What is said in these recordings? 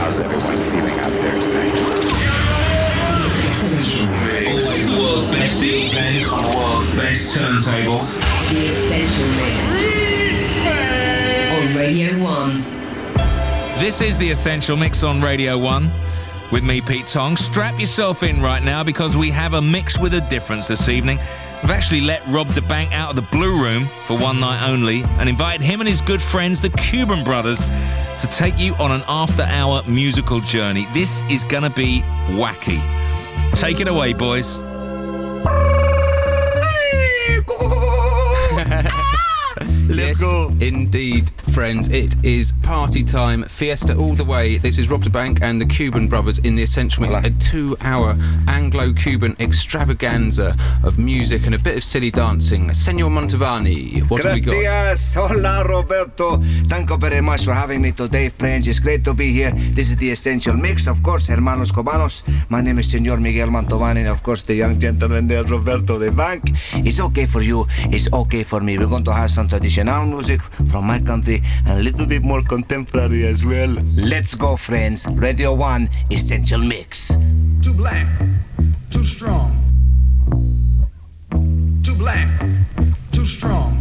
How's everyone feeling out there tonight? Always world's best DJs on world's best turntables. The Essential Mix. On Radio 1. This is the Essential Mix on Radio 1 with me, Pete Tong. Strap yourself in right now because we have a mix with a difference this evening. We've actually let Rob da Bank out of the Blue Room for one night only and invited him and his good friends, the Cuban Brothers, to take you on an after hour musical journey. This is to be wacky. Take it away, boys. Yes, indeed, friends. It is party time, fiesta all the way. This is Rob da Bank and the Cuban Brothers in the Essential Mix, a two-hour Anglo-Cuban extravaganza of music and a bit of silly dancing. Senor Mantovani, what have we got? Gracias. Hola, Roberto. Thank you very much for having me today, friends. It's great to be here. This is the Essential Mix, of course, hermanos cubanos. My name is Senor Miguel Mantovani, and of course, the young gentleman there, Roberto de Bank. It's okay for you. It's okay for me. We're going to have some traditional music from my country and a little bit more contemporary as well. Let's go, friends. Radio 1 Essential Mix. Too black, too strong. Too black, too strong.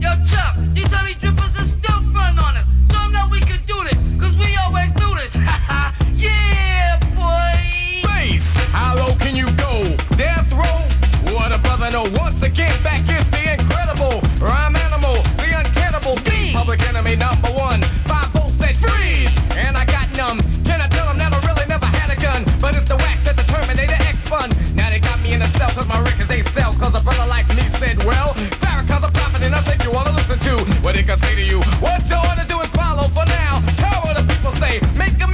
Yo, Chuck, these honey drippers are still front on us. Show 'em that we can do this, cause we always do this. yeah, boy. Face, how low can you go? Death row? What a brother know. Once again, back is the Public enemy number one. Five volts said freeze, and I got numb. Can I tell them that I really never had a gun? But it's the wax that the Terminator X spun. Now they got me in a cell cause my records they sell. Cause a brother like me said, well, Farrakhan's a prophet and I think you wanna listen to what he can say to you. What you to do is follow for now. How what the people say? Make a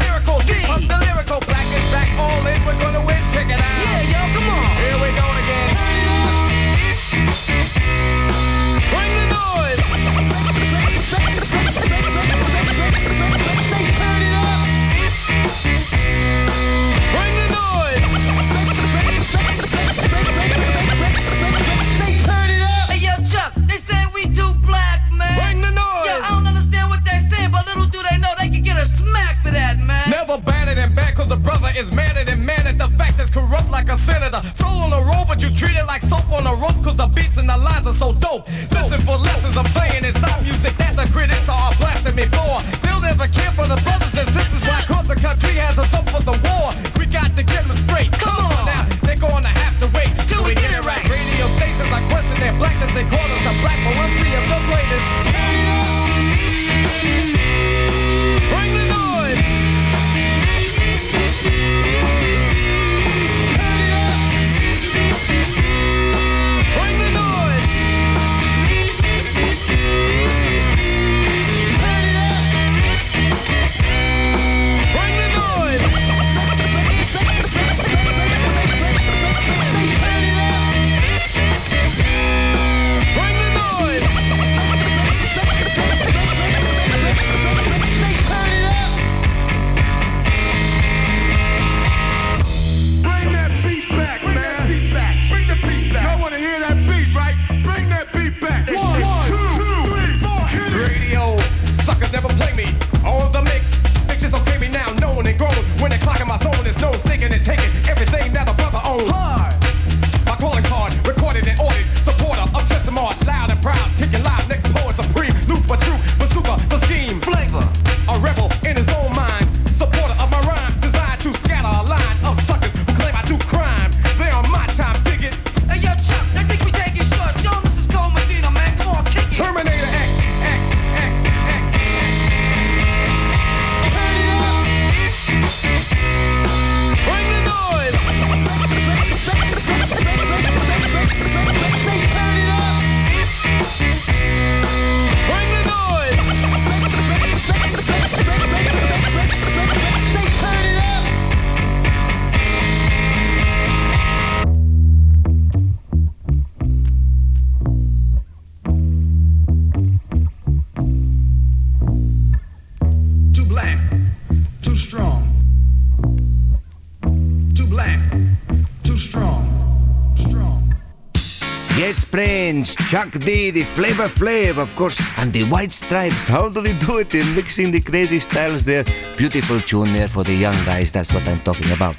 brother is madder than mad at the fact is corrupt like a senator. Soul on the road, but you treat it like soap on a rope cause the beats and the lines are so dope. Listen for lessons I'm saying our music that the critics are blasting me for. They'll never care for the brothers and sisters. Why? Cause the country has us up for the war. We got to get them straight. Come on now, they're gonna have to wait till we get it right. Radio stations are question their blackness. They call us a black, but we'll see if the greatest. Chuck D, the Flavor Flav, of course, and the White Stripes. How do they do it? They're mixing the crazy styles there. Beautiful tune there for the young guys. That's what I'm talking about.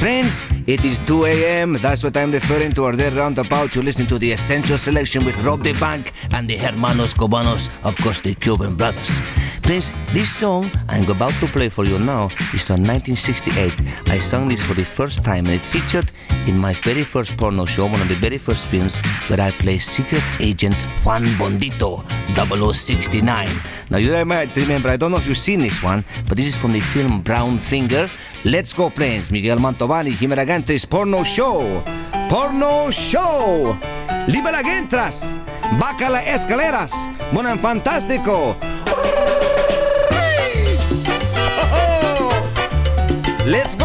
Friends, it is 2 a.m. That's what I'm referring to. Or there roundabout. You listen to the Essential Selection with Rob da Bank and the Hermanos Cubanos, of course, the Cuban brothers. Friends, this song I'm about to play for you now is from 1968. I sang this for the first time and it featured in my very first porno show, one of the very first films, where I play Secret Agent Juan Bondito, 0069. Now you might remember, I don't know if you've seen this one, but this is from the film Brown Finger. Let's go, friends. Miguel Mantovani, Jimena Porno Show. Porno Show. Libera Gentras. Baja las escaleras. Bueno, fantástico. Let's go!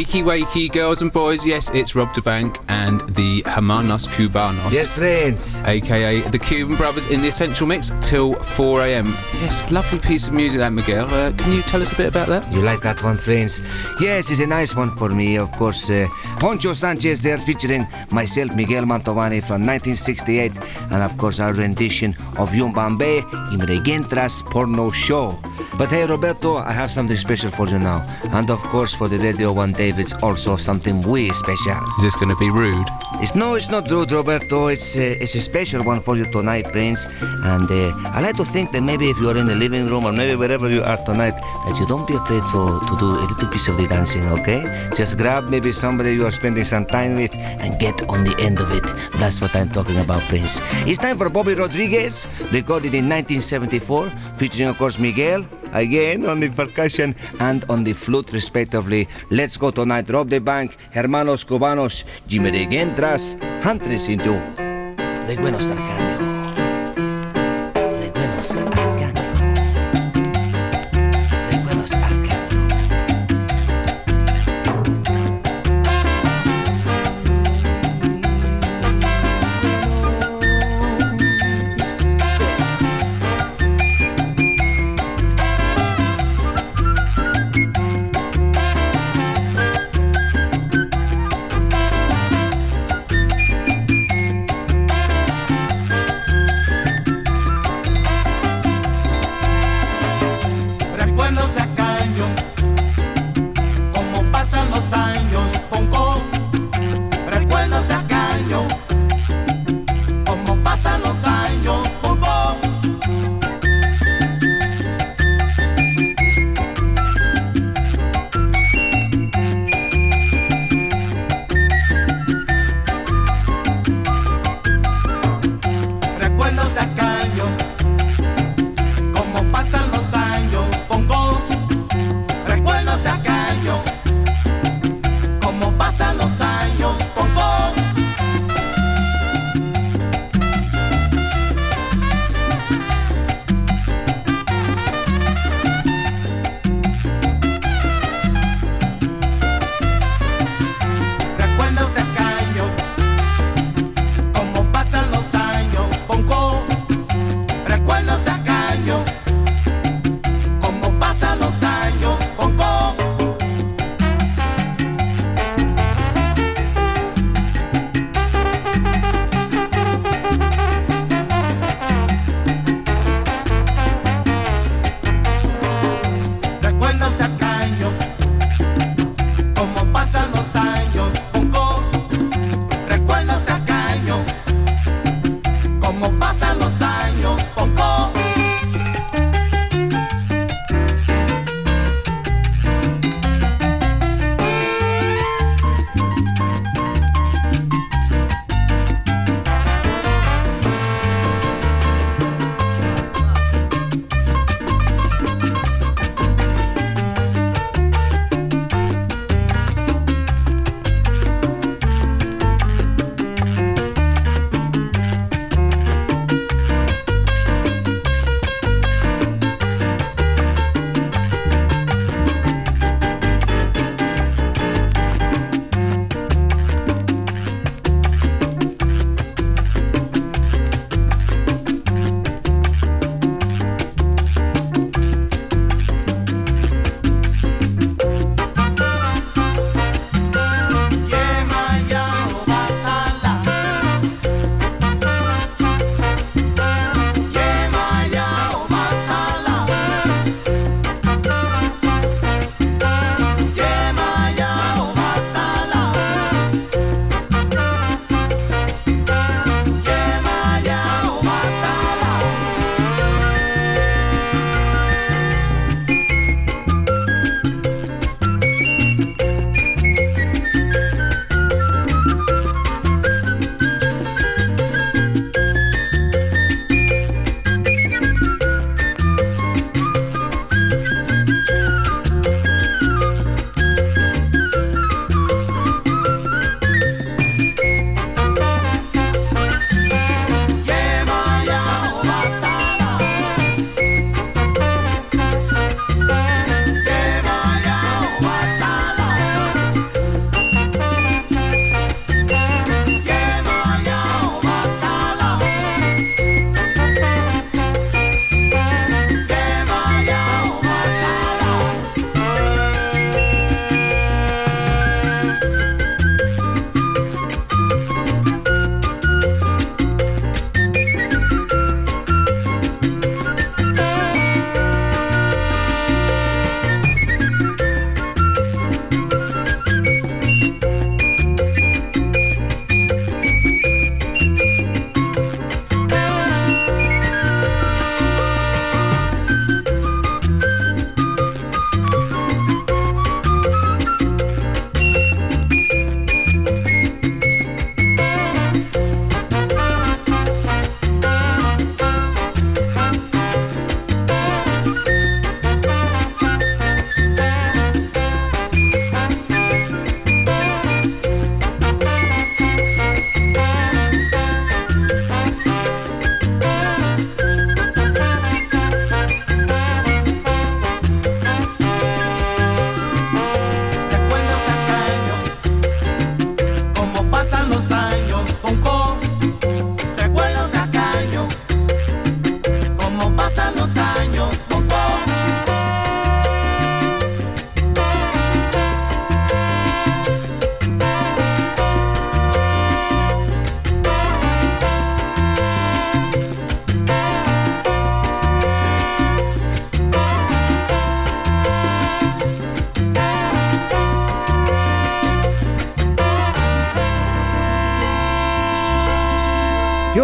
Wakey, wakey, girls and boys. Yes, it's Rob da Bank and the Hermanos Cubanos. Yes, friends. aka the Cuban Brothers in the Essential Mix till 4 a.m. Yes, lovely piece of music that, Miguel. Uh, can you tell us a bit about that? You like that one, friends? Yes, it's a nice one for me, of course. Uh, Poncho Sanchez there featuring myself, Miguel Mantovani from 1968, and of course our rendition of Yumbambe in Regentras Porno Show. But hey, Roberto, I have something special for you now. And of course, for the Radio 1 Davids, also something way special. Is this going to be rude? It's no, it's not rude, Roberto. It's uh, it's a special one for you tonight, Prince. And uh, I like to think that maybe if you are in the living room or maybe wherever you are tonight, that you don't be afraid to, to do a little piece of the dancing, okay? Just grab maybe somebody you are spending some time with and get on the end of it. That's what I'm talking about, Prince. It's time for Bobby Rodriguez, recorded in 1974, featuring, of course, Miguel. Again on the percussion and on the flute, respectively. Let's go tonight. Rob da Bank, Hermanos Cubanos, Jimmy Regentras, Huntress into Reguenos Arcanio.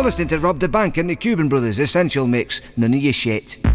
Listening to Rob da Bank and the Cuban brothers, essential mix. None of your shit.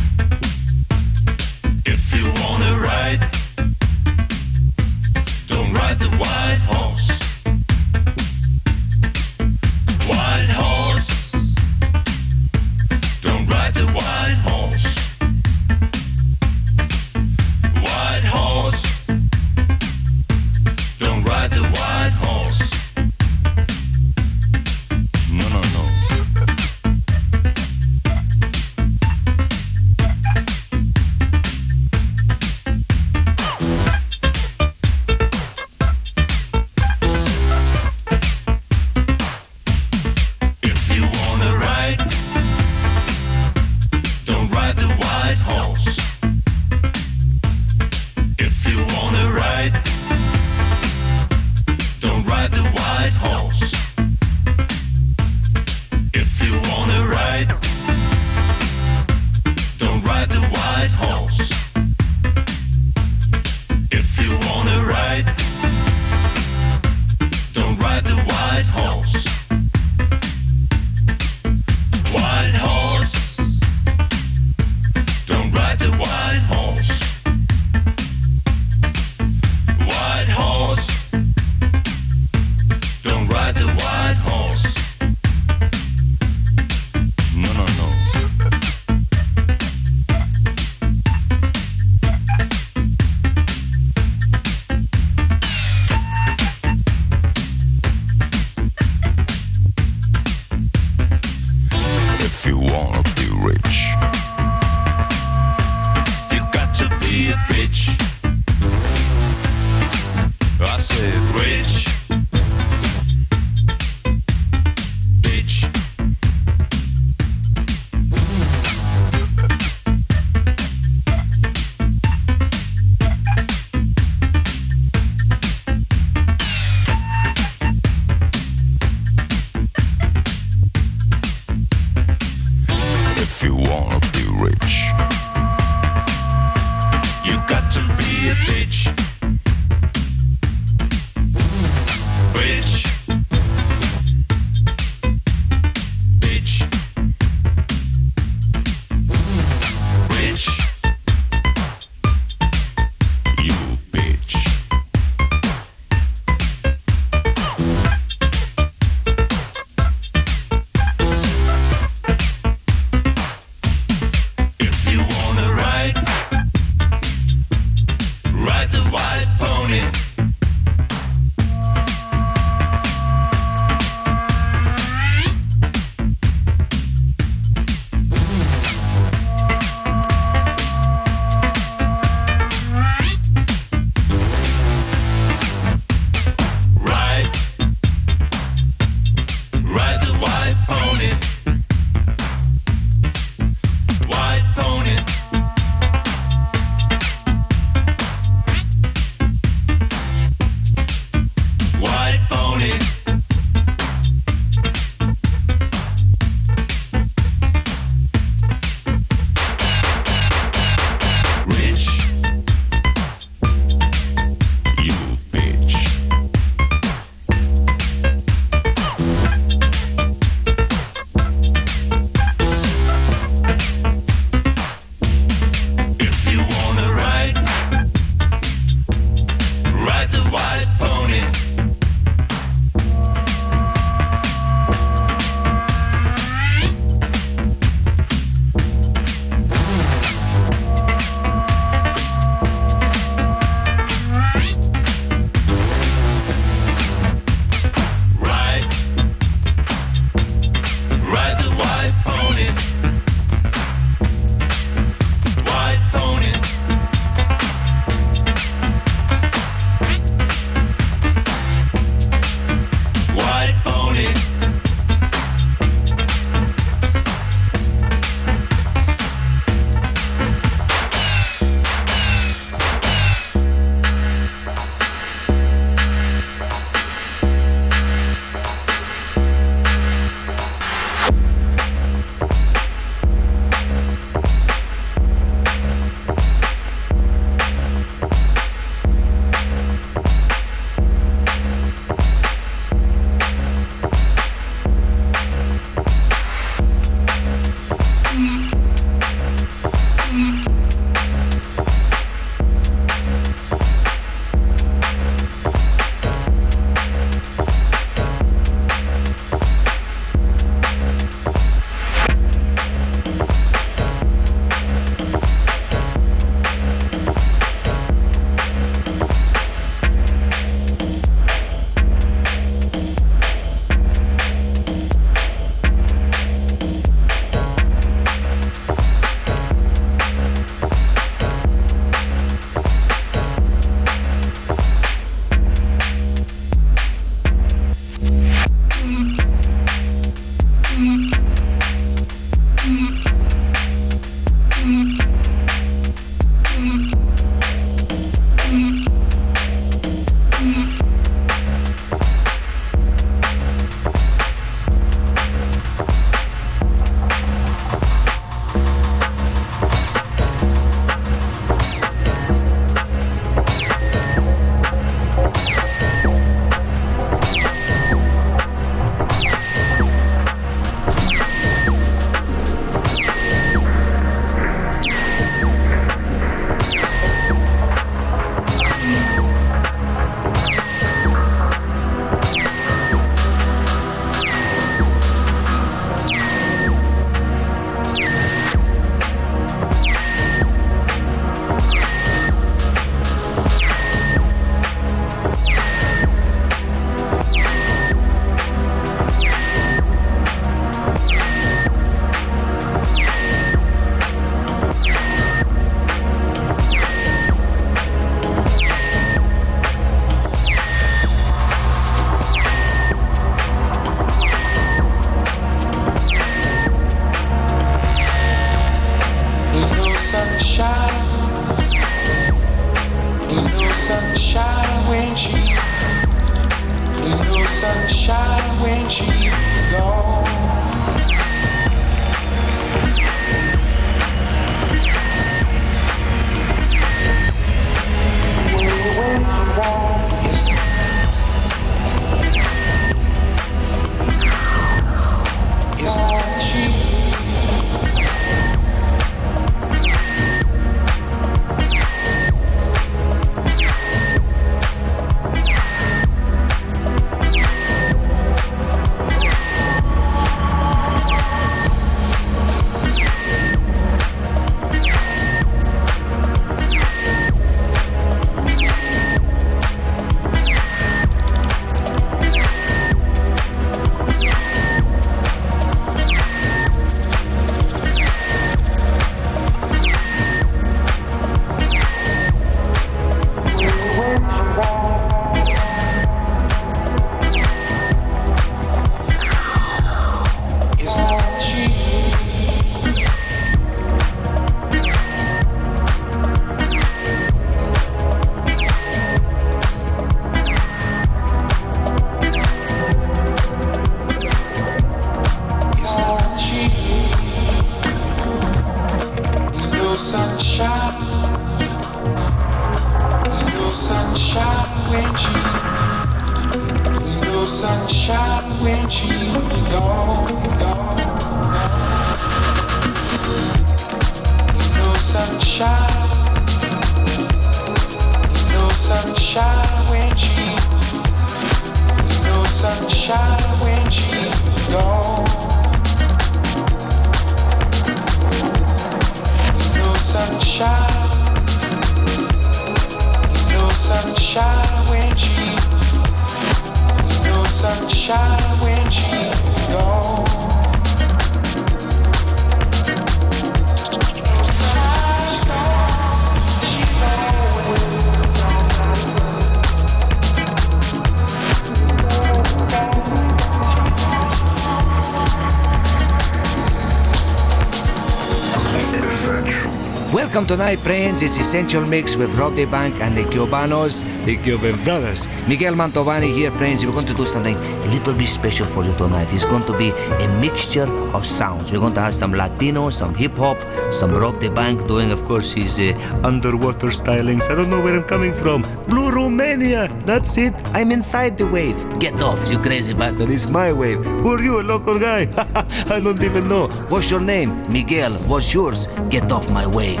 Welcome to Night Brains, it's Essential Mix with Rob da Bank and the Cubanos, the Cuban brothers. Miguel Mantovani here, Brains. We're going to do something a little bit special for you tonight. It's going to be a mixture of sounds. We're going to have some Latino, some hip hop, some Rob da Bank doing, of course, his uh, underwater stylings. I don't know where I'm coming from. Blue Romania, that's it. I'm inside the wave. Get off, you crazy bastard. It's my wave. Who are you, a local guy? I don't even know. What's your name? Miguel. What's yours? Get off my wave.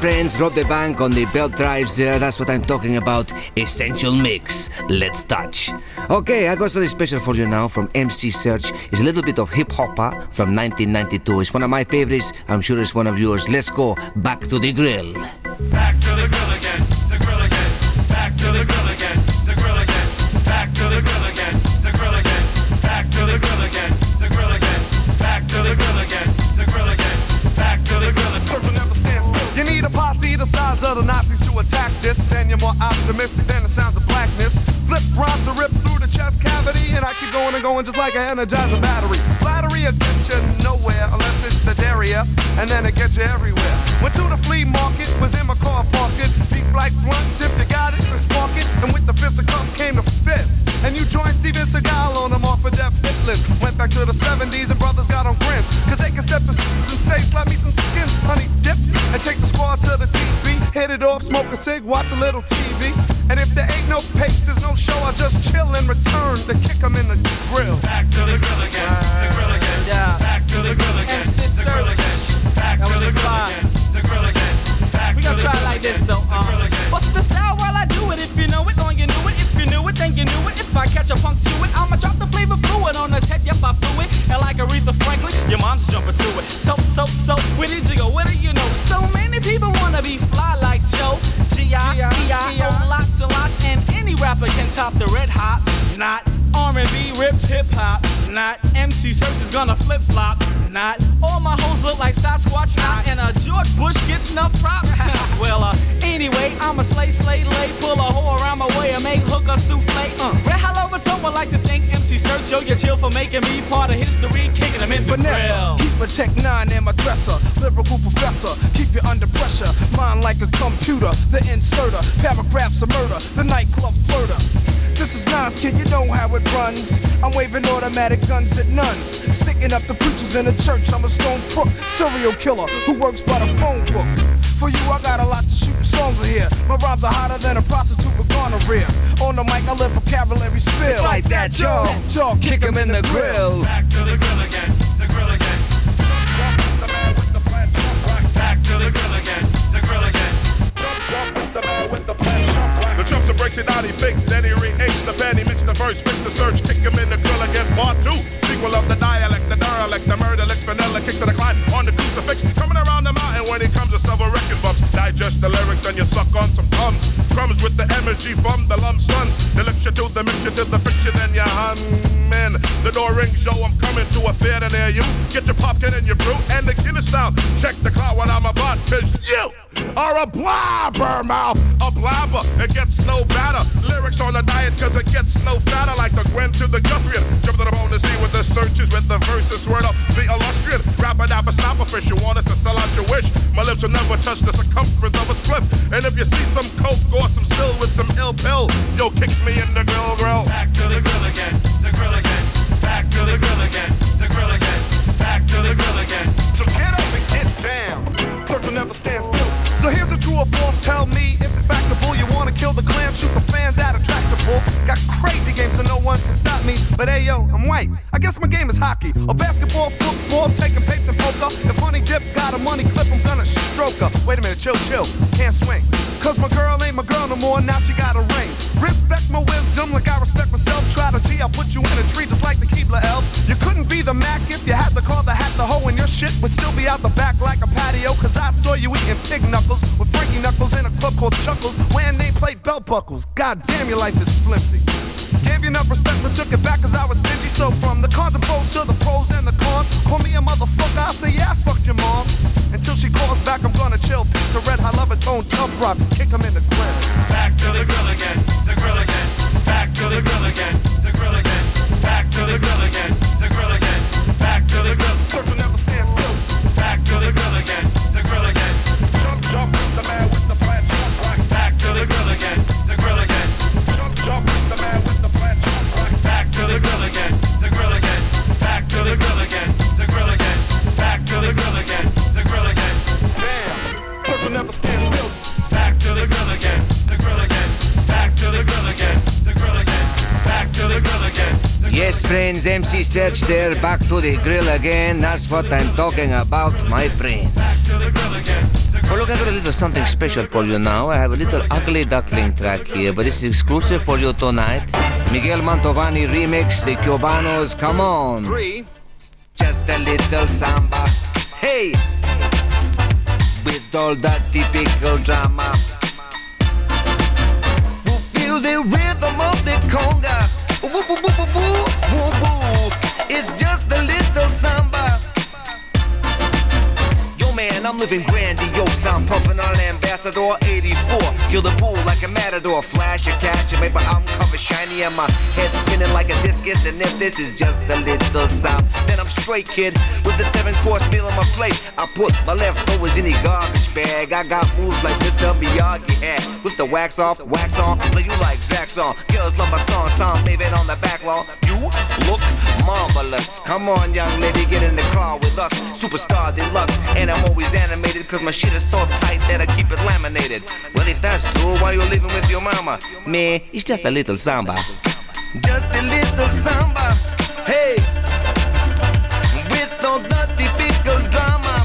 Friends, Rob da Bank on the belt drives there. That's what I'm talking about. Essential mix. Let's touch. Okay, I got something special for you now from MC Serch. It's a little bit of hip hopper from 1992. It's one of my favorites. I'm sure it's one of yours. Let's go. Back to the grill energizer battery. Rapper can top the red hot. Not R&B rips hip hop. Not MC Serch is gonna flip flop. Not all my hoes look like Sasquatch. Not and a George Bush gets enough props. well, uh, anyway, I'm a slay, slay, lay. Pull a hoe around my way and make hooker souffle. Uh, Red Hot Lover Tone would like to thank MC Serch. Yo, you chill for making me part of history. Kicking them in the Vanessa, grill. keep a Tech 9 in my dresser. Lyrical professor, keep you under pressure. Mind like a computer, the inserter. Paragraphs of murder, the nightclub flirter. This is Nas, kid, you know how it runs. I'm waving automatic guns at nuns. Sticking up the preachers in the church, I'm a stone crook. Serial killer who works by the phone book. For you, I got a lot to shoot songs are here. My rhymes are hotter than a prostitute with gonorrhea. On the mic, I live vocabulary spill. It's like that, Joe. Joe, Kick 'em in the grill. Back to the grill again, the grill again. Back to the grill again, the grill again. Jump, jump with The man with the jumps and breaks it out, he fakes, then he re-aged the pen, he mixed the verse, fixed the search, kick him in the grill again, part two. Sequel of the dialect, the derelict, the murder, licks, vanilla, kick to the climb on the crucifix. Coming around the mountain when he comes to several wrecking bumps. Digest the lyrics, then you suck on some crumbs. Crumbs with the MSG from the lump sons. The lecture to the mixture to the friction, then you hum in. The door rings, yo, I'm coming to a theater near you. Get your popcorn and your brew and the Guinness down. Check the clock when I'm about, cause you are a blabber mouth, a blabber. It gets no better. Lyrics on the diet cause it gets no fatter like the Gwen to the Guthrie. Jump to the bone to see what the search is with the verses. Word up, the illustrious. Rapper dapper snapper fish. You want us to sell out your wish. My lips will never touch the circumference of a spliff. And if you see some coke or some still with some ill pill, yo, kick me in the grill grill. Back to the grill again, the grill again. Back to the grill again, the grill again. Back to the grill again. So get up and get down. Churchill never stands still. So here's a or false. Tell me if it's factable. You wanna kill the clan, shoot the fans out, a tractor Got crazy games so no one can stop me. But hey yo, I'm white. I guess my game is hockey or basketball, football, taking papes and poker. If Honey Dip got a money clip, I'm gonna stroke her. Wait a minute, chill, chill. Can't swing. Cause my girl ain't my girl no more. Now she got a ring. Respect my wisdom like I respect myself. Try to G, I'll put you in a tree just like the Keebler elves. You couldn't be the Mac if you had to call the hat the hoe, and your shit would still be out the back like a patio. Cause I saw you eating pig knuckles with Frankie Knuckles in a club called Chuckles, when they played belt buckles. God damn, your life is flimsy. Gave you enough respect, but took it back cause I was stingy. So from the cons and pros to the pros and the cons, call me a motherfucker. I say, yeah, I fucked your moms. Until she calls back, I'm gonna chill. Pitch the red hot lover tone jump rock. Kick him in the grill. Back to the grill again, the grill again. Back to the grill again, the grill again. Back to the grill again, the grill again. Back to the grill. Serch will never stand still. Back to the grill again, the grill again. The grill again, the grill again. Damn. Serch will never stand still. Back to the grill again, the grill again. Back to the grill again, the grill again. Back to the grill again. Yes, friends, MC Serch there, back to the grill again. That's what I'm talking about, my friends. Well, look, I got a little something special for you now. I have a little ugly duckling track here, but this is exclusive for you tonight. Miguel Mantovani remix, the Cubanos, come on. Three. Just a little samba. Hey! With all that typical drama. Who feel the rhythm of the conga? Woo, woo, woo, woo, woo, woo, woo. It's just a little samba. I'm living grandiose. I'm puffing on an Ambassador 84. Kill the bull like a matador. Flash a cash and make my album cover shiny and my head spinning like a discus. And if this is just a little sound, then I'm straight, kid. With the seven course meal on my plate, I put my leftovers in the garbage bag. I got moves like Mr. Miyagi had. With the wax off, wax on, play you like Zaxxon. Girls love my song, song favorite on the back lawn. You look marvelous. Come on, young lady, get in the car with us. Superstar deluxe, and I'm always animated cause my shit is so tight that I keep it laminated. Well, if that's true, why you living with your mama? Man, it's just a little samba. Just a little samba. Hey, with all the typical drama.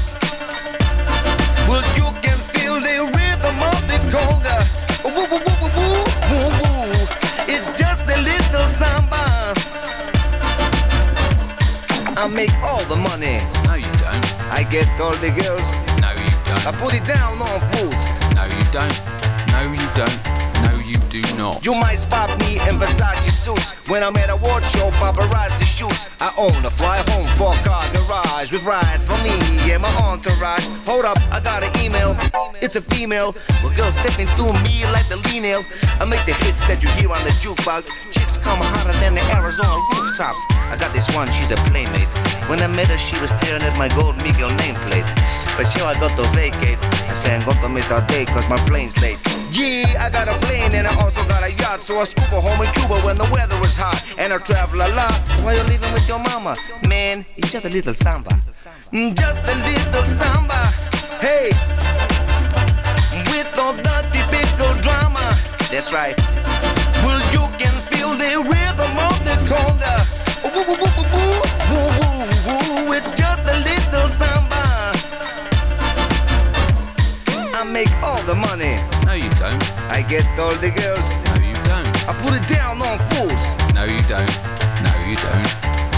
Well, you can feel the rhythm of the conga. Woo, woo, woo, woo, woo, woo, woo. It's just a little samba. I make all the money. No, you don't. I get all the girls. I put it down on fools. No, you don't. No, you don't. You do not. You might spot me in Versace suits when I'm at a award show, paparazzi shoots. I own a fly home four car garage with rides for me and my entourage. Hold up, I got an email. It's a female. but girl stepping through me like the lean nail. I make the hits that you hear on the jukebox. Chicks come hotter than the Arizona rooftops. I got this one, she's a playmate. When I met her, she was staring at my gold Miguel nameplate. But she I got to vacate. I say I'm going to miss our day cause my plane's late. Yeah, I got a plane and I also got a yacht. So I scuba home in Cuba when the weather was hot. And I travel a lot. Why you living with your mama? Man, it's just a little samba. Mm, Just a little samba. Hey, with all the typical drama. That's right. Well, you can feel the rhythm of the conga. Woo, woo, woo, get all the girls. No, you don't. I put it down on fools. No, you don't. No, you don't.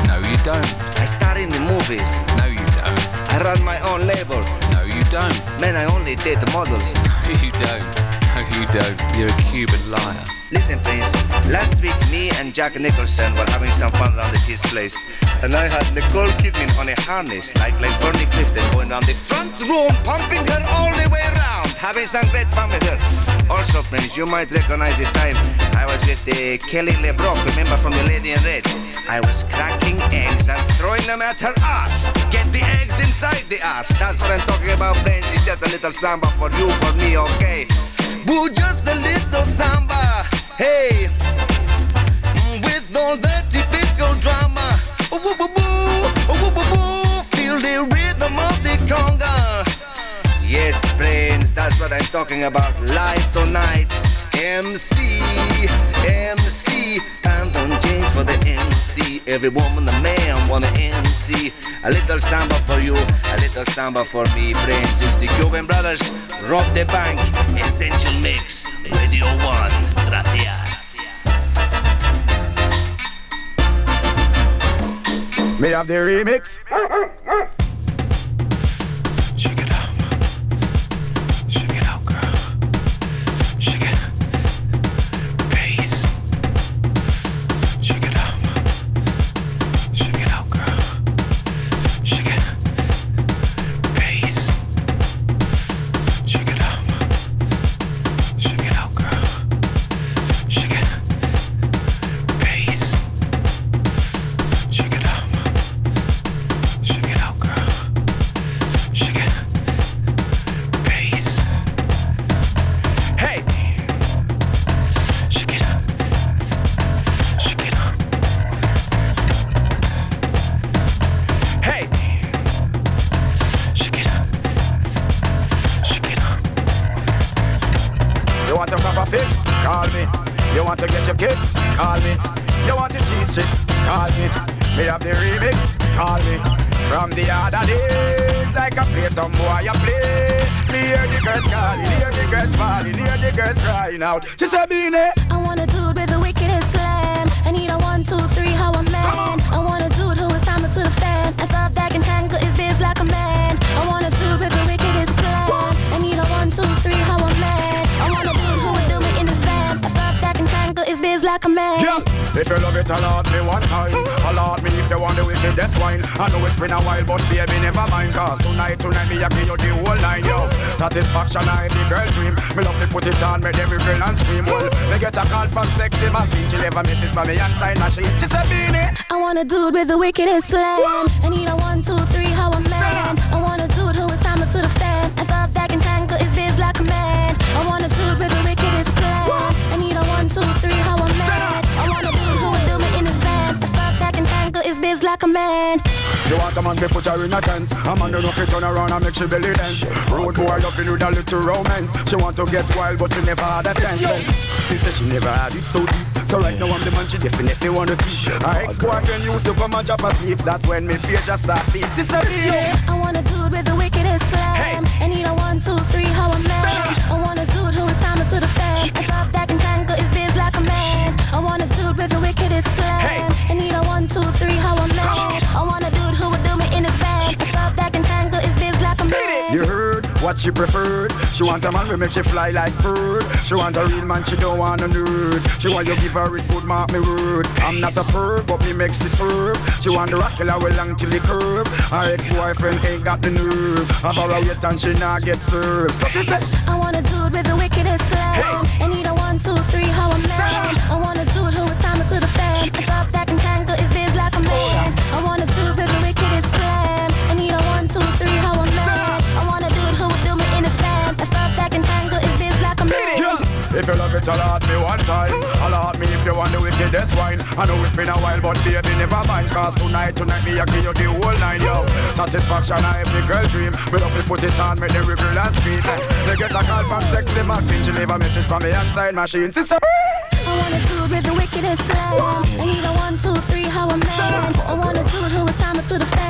No, you don't. I star in the movies. No, you don't. I run my own label. No, you don't. Man, I only date the models. No, you don't. Don't. You're a Cuban liar. Listen, please. Last week, me and Jack Nicholson were having some fun around at his place. And I had Nicole Kidman on a harness, like, like Bernie Clifton, going around the front room, pumping her all the way around, having some great fun with her. Also, friends, you might recognize the time I was with uh, Kelly LeBrock, remember from The Lady in Red? I was cracking eggs and throwing them at her ass. Get the eggs inside the ass. That's what I'm talking about, friends. It's just a little samba for you, for me, okay? Boo, just a little samba. Hey, Mm, with all the typical drama. Ooh. Ooh, woo, woo, woo. Feel the rhythm of the conga. Yes, friends, that's what I'm talking about. Live tonight. MC, MC, Phantom James for the MC. Every woman, a man, wanna MC. A little samba for you, a little samba for me, friends. It's the Cuban Brothers, Rob da Bank, Essential Mix, Radio 1. Gracias. May have the remix? but never had a. She said she never had it so deep. So right now I'm the man she definitely wanna be. Her ex-boyfriend used to come and drop asleep. That's when me fear just start beat. Yeah. I want a dude with the wickedest slam. Hey. And he don't how a man. I want a dude who would time it to the fan. I thought that can tangle his biz like a man. I want a dude with the wickedest slam. Hey. And he don't how a man. I want a dude who would do me in his van. I thought that can tangle his biz like a man. You heard what you preferred. She want a man who make she fly like bird. She want a real man, she don't want a nerd. She want you give her it, good mark me word. I'm not a perv, but me makes she serve. She want the rock we long till the curve. Her ex-boyfriend ain't got the nerve. Have her a wait and she not get served. So she said. me this wine. I know it's been a while, but baby, never mind. Cause tonight, tonight, me, I give you the whole nine, yo. Satisfaction, I every girl dream. Me love to put it on, make the ripple and scream. They get a call from sexy Maxine. She leave a message from me inside machine. Sister! I wanna do with the wickedest slam. I need a one, two, three, how I'm mad. I wanna do who a time to the fan.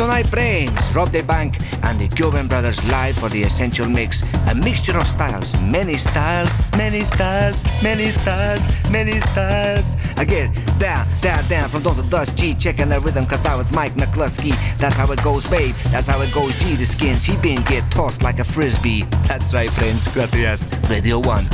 Tonight Brains, Rob da Bank, and the Cuban Brothers live for the Essential Mix. A mixture of styles, many styles, many styles, many styles, many styles. Again, down, down, down from Dr. Dust G, checking the rhythm, cause I was Mike McCluskey. That's how it goes, babe, that's how it goes, G. The skins, he been get tossed like a frisbee. That's right, friends, gracias. Radio 1,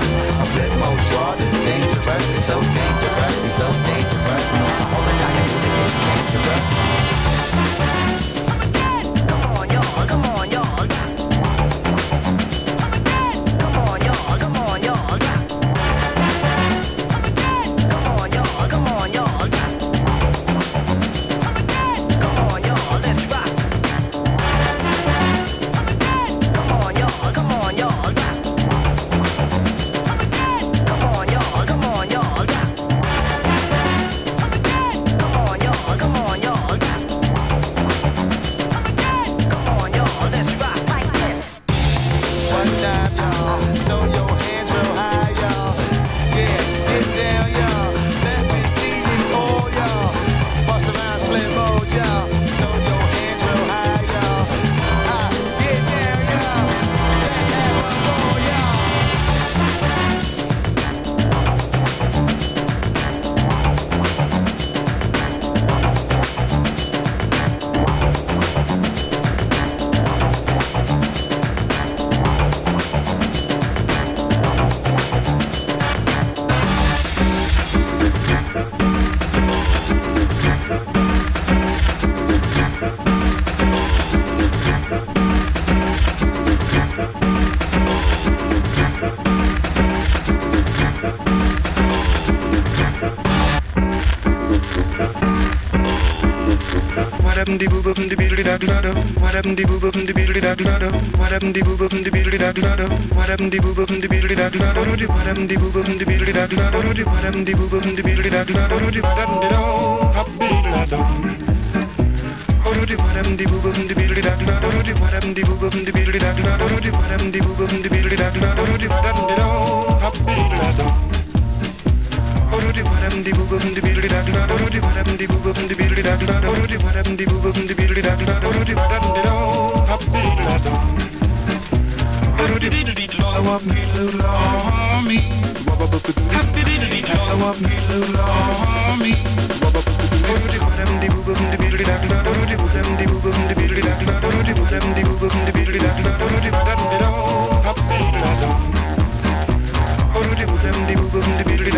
dangerous. A flip mode squad is dangerous. It's so dangerous, It's so dangerous. A whole entire unit is dangerous. Happened to boo boom de beedly da da da? What happened to boo boom de beedly da da da? What happened to boo boom de beedly da da da? What happened to boo boom de beedly da da da? What happened to boo boom de beedly da da da? What happened to boo boom de beedly da da da? What happened beedly da da? What happened to boo boom de beedly da da da? What happened to boo boom de beedly da da da? What happened to boo boom de beedly da da da? Boom de beedly da da da? What happened to to hop beedly da da? I want me. Happy I want me to boo boom de beedly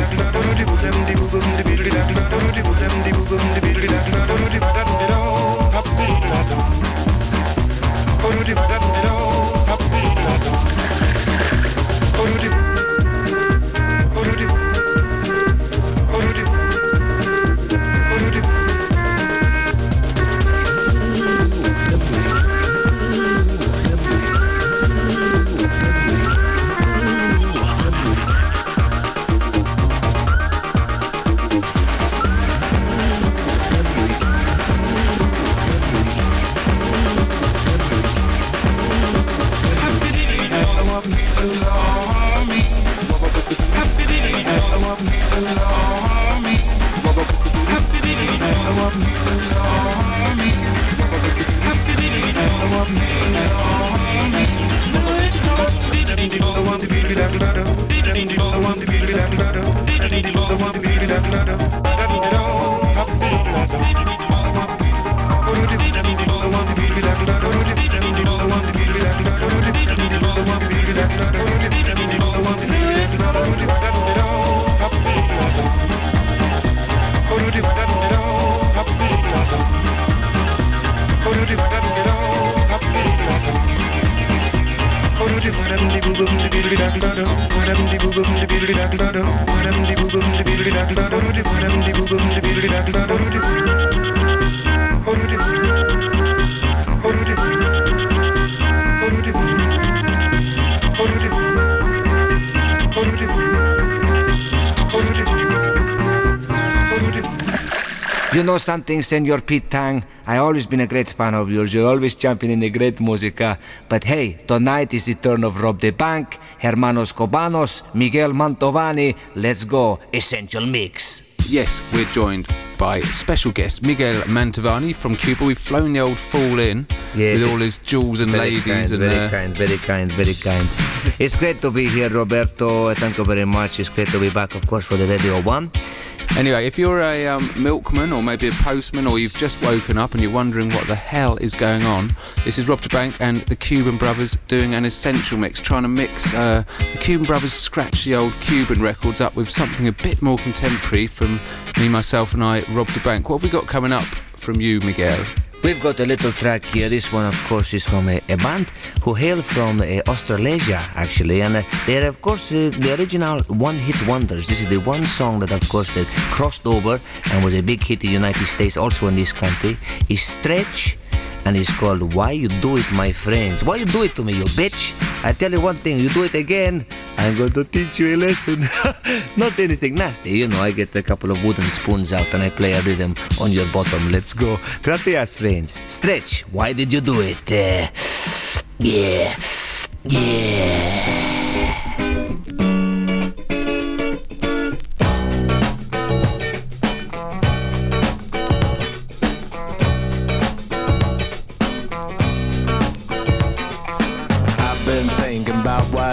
You know something, Senor Pete Tang? I always been a great fan of yours. You're always championing the great musica. But hey, tonight is the turn of Rob da Bank, Hermanos Cubanos, Miguel Mantovani. Let's go. Essential Mix. Yes, we're joined by special guest Miguel Mantovani from Cuba. We've flown the old fool in Yes, with all his jewels and very ladies kind, and very uh, kind, very kind, very kind. It's great to be here, Roberto. Thank you very much. It's great to be back, of course, for the Radio One. Anyway, if you're a um, milkman or maybe a postman or you've just woken up and you're wondering what the hell is going on, this is Rob da Bank and the Cuban Brothers doing an essential mix, trying to mix uh, the Cuban Brothers scratch the old Cuban records up with something a bit more contemporary from me, myself, and I, Rob da Bank. What have we got coming up from you, Miguel? We've got a little track here. This one, of course, is from a, a band who hail from uh, Australasia, actually. And uh, they're, of course, uh, the original one hit wonders. This is the one song that, of course, that crossed over and was a big hit in the United States, also in this country, is Stretch. And it's called Why You Do It, My Friends. Why you do it to me, you bitch? I tell you one thing, you do it again, I'm going to teach you a lesson. Not anything nasty, you know. I get a couple of wooden spoons out and I play a rhythm on your bottom. Let's go. Gracias, friends. Stretch, why did you do it? Uh, yeah. Yeah.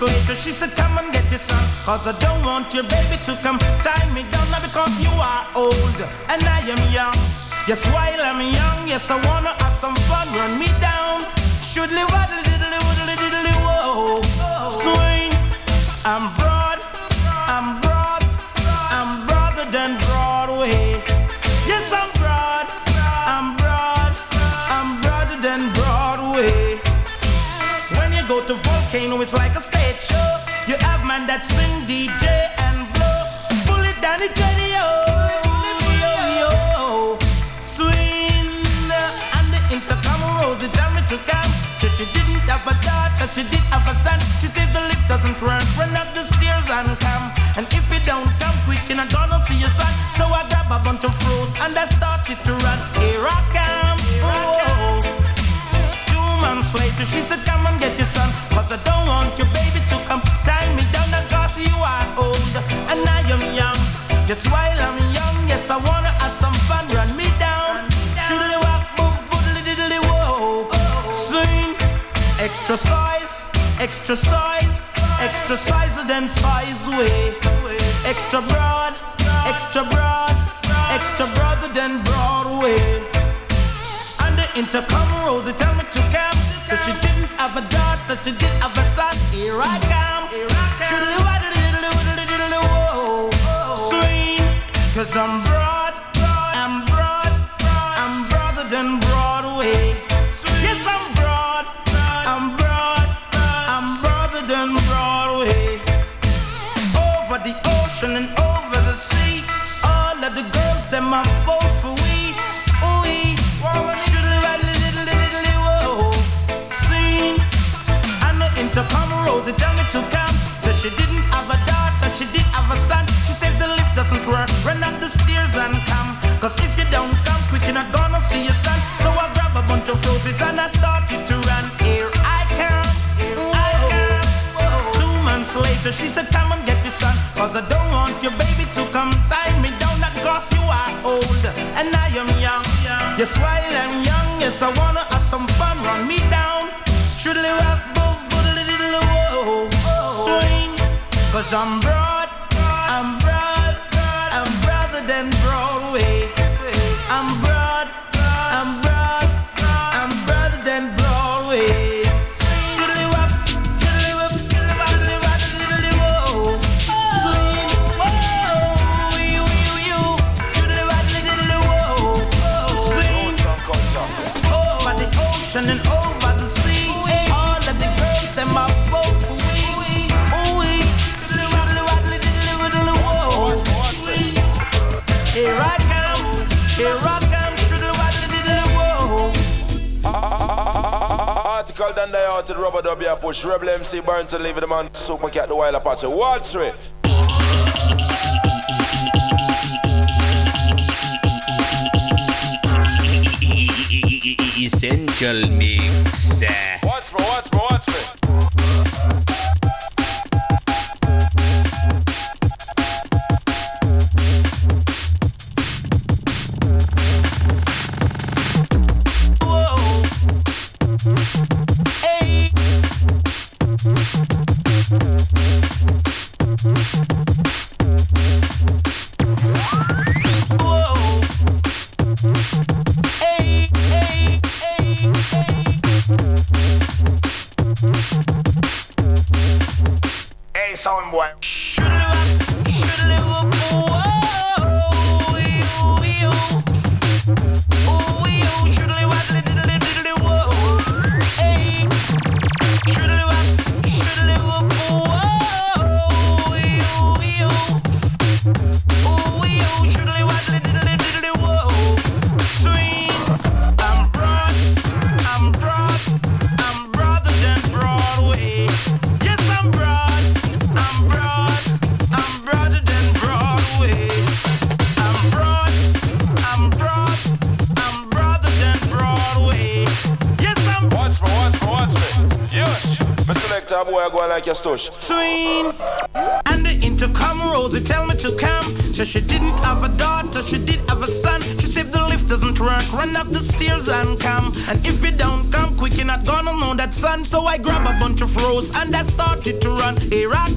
Months later, she said, Come and get your son. Cause I don't want your baby to come tie me down now because you are old and I am young. Yes, while I'm young, yes, I wanna have some fun. Run me down. Shoodly waddly diddly woodly diddly whoa. Swing. I'm broad, I'm broad, I'm broader than Broadway. That swing DJ and blow. Pull it down the radio. Swing. Uh, and the intercom Rosie tell me to come. Said she didn't have a daughter, she did have a son. She said the lift doesn't work, run up the stairs and come. And if you don't come quick, you're not gonna see your son. So I grab a bunch of fruits and I started to extra size, extra size than size way. Extra broad, extra broad, extra broader than Broadway. And the intercom Rosie tell me to come. So she didn't have a daughter, she did have a son. Here I come. Swing. Cause I'm broad, I'm broad, I'm broader than and over the sea, all of the girls them are vote for we. Ooh, shoodly waddly diddly diddly whoa. Sing. And the intercom Rosie tell me to come. So she didn't have a daughter, she did have a son. She said the lift doesn't work, run up the stairs and come. Cause if you don't come quick, you're not gonna see your son. So I grab a bunch of roses and I started to run. Here I come, here I come. Two months later, she said, Come and. Cause I don't want your baby to come tie me down. Not cause you are old and I am young. Yes, while I'm young, yes, I wanna have some fun. Run me down. Shoodly wop, boo, boodly diddly whoa. Swing. Cause I'm broad, Article done the the rubber dub here push Rebel MC Burn to leave the man Super Cat the Wild Apache. Watch it. Essential Mix. tush. Sween. And the intercom Rosie tell me to come. So she didn't have a daughter, she did have a son. She said the lift doesn't work, run up the stairs and come. And if you don't come quick, you're not gonna know that son. So I grab a bunch of rose and I started to run. Here I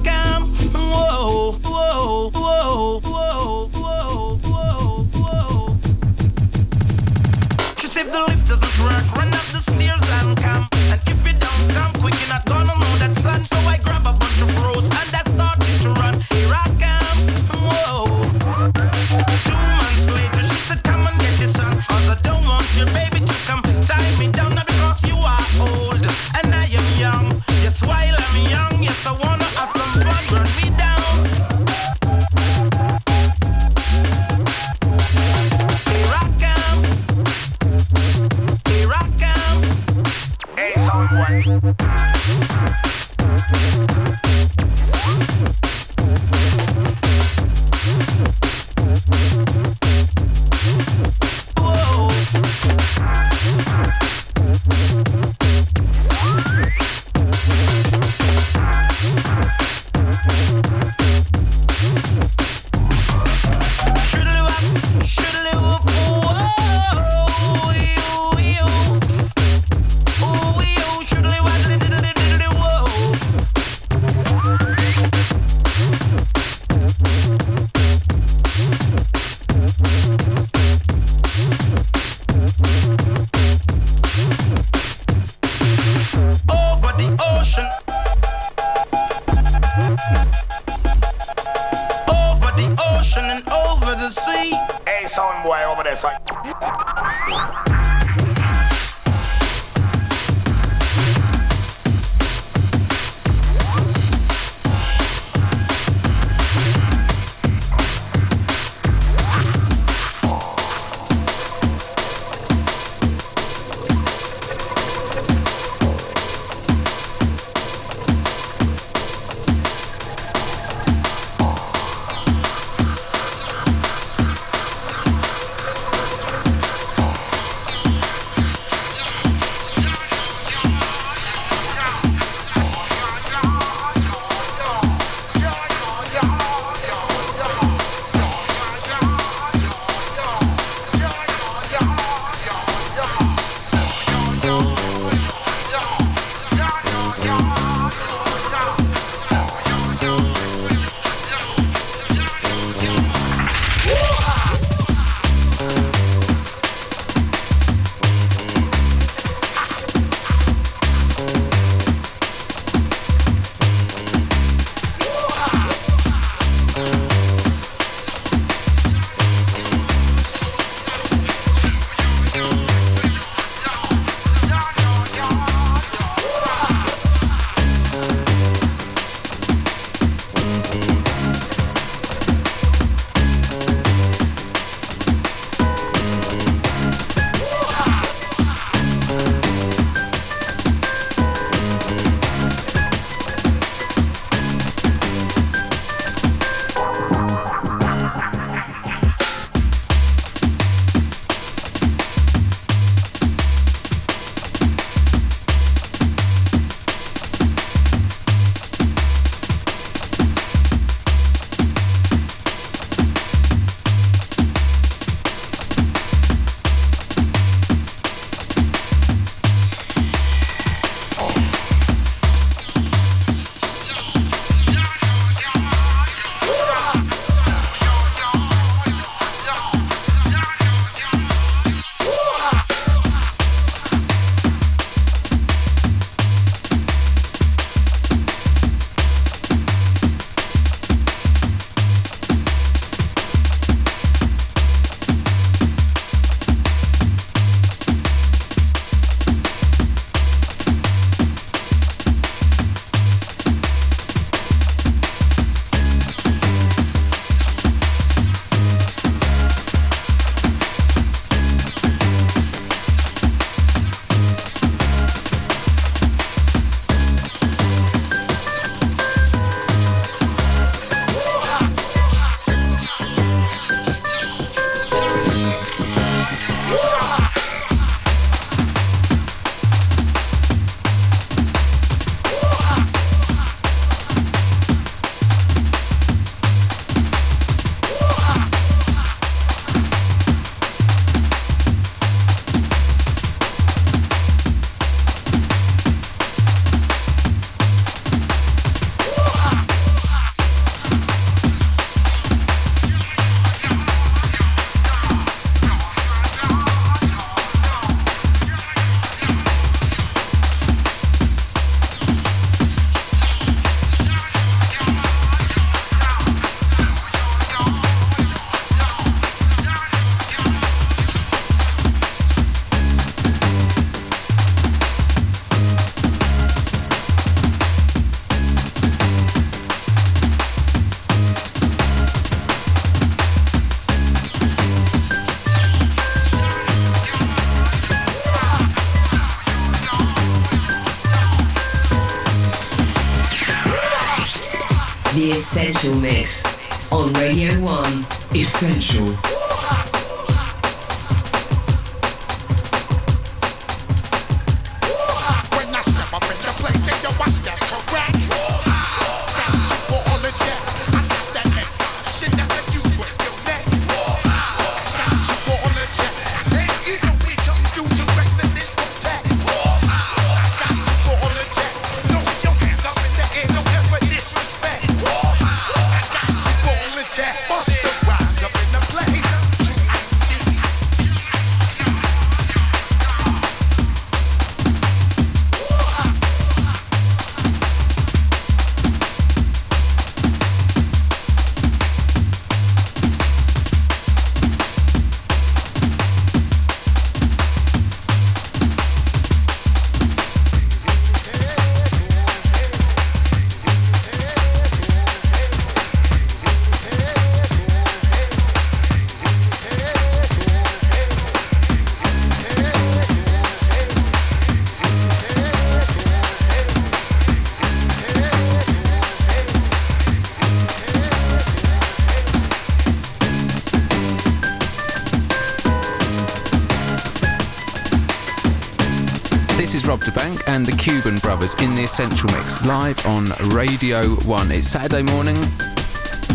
and the Cuban Brothers in the Essential Mix, live on Radio 1. It's Saturday morning,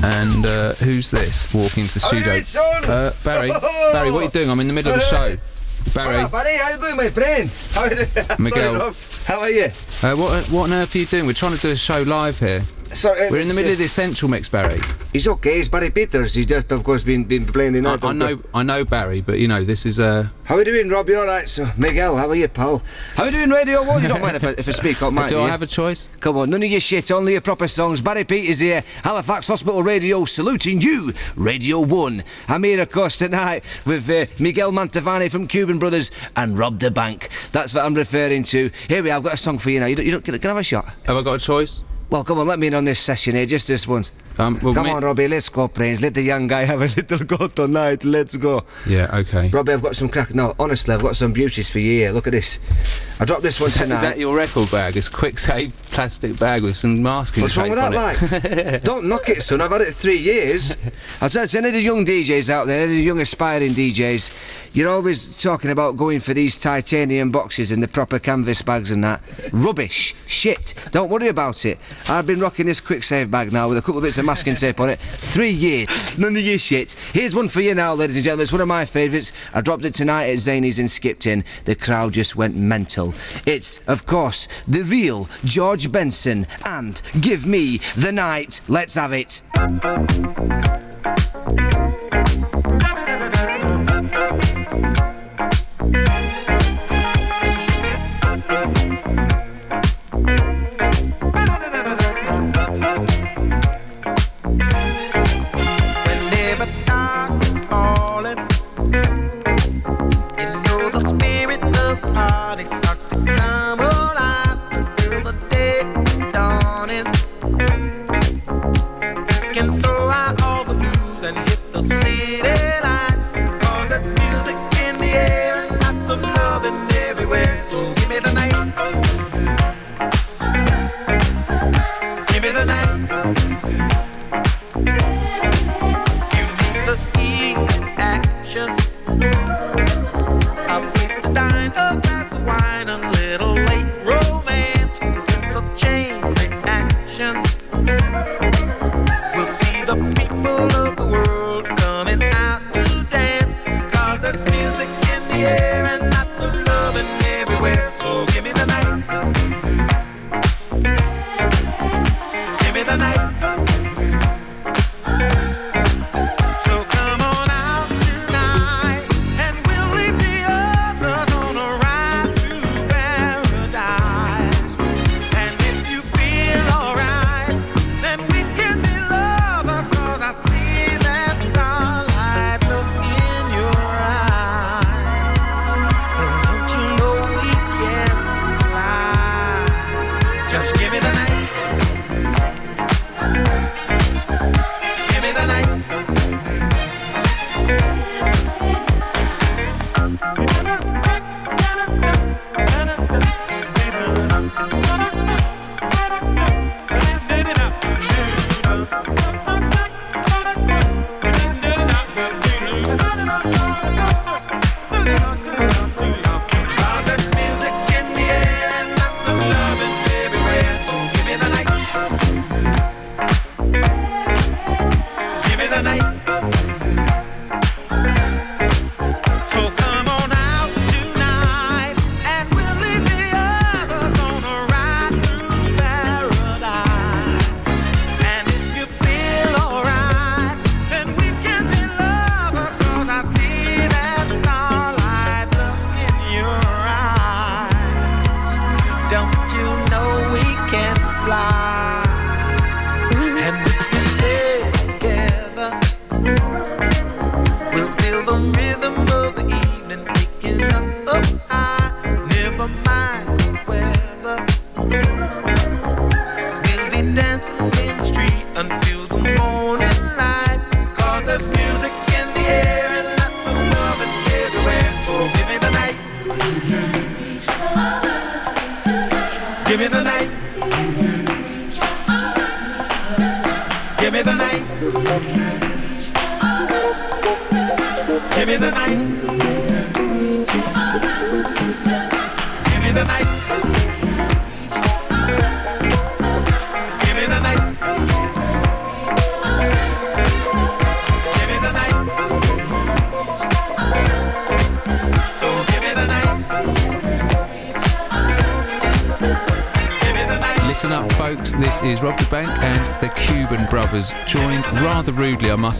and uh, who's this walking into the studio? son? Uh, Barry. Barry, what are you doing? I'm in the middle of the show. Barry. Hola, buddy. How you doing, my friend? How are you? Miguel. Sorry, How are you? Uh, what, what on earth are you doing? We're trying to do a show live here. Sorry, uh, We're in the middle of the Essential Mix, Barry. He's okay. It's Barry Peters. He's just, of course, been been playing the night. I know, I know Barry, but you know this is uh, How are you doing, Rob? You all right? So, Miguel, how are you, pal? How are you doing, Radio One? You don't mind if I, if I speak up, mind Do you? I have a choice? Come on, none of your shit, only your proper songs. Barry Peters here, Halifax Hospital Radio, saluting you, Radio 1. I'm here, of course, tonight with uh, Miguel Mantovani from Cuban Brothers and Rob da Bank. That's what I'm referring to. Here we are, I've got a song for you now. You don't, you don't, can I have a shot? Have I got a choice? Well, come on, let me in on this session here, just this once. Um, well, come me- on, Robbie, let's go, Brains. Let the young guy have a little go tonight. Let's go. Yeah, okay. Robbie, I've got some crack. No, honestly, I've got some beauties for you here. Look at this. I dropped this one Is that, tonight. is that your record bag? It's quick save plastic bag with some masking What's wrong with that, like? Don't knock it, son. I've had it three years. I'll tell you, to any of the young DJs out there, any of the young aspiring DJs, you're always talking about going for these titanium boxes and the proper canvas bags and that. Rubbish. Shit. Don't worry about it. I've been rocking this quick save bag now with a couple of bits of masking tape eh? on it. Three years. None of your shit. Here's one for you now, ladies and gentlemen. It's one of my favourites. I dropped it tonight at Zany's and Skipton. The crowd just went mental. It's, of course, the real George Benson and Give Me the Night. Let's have it.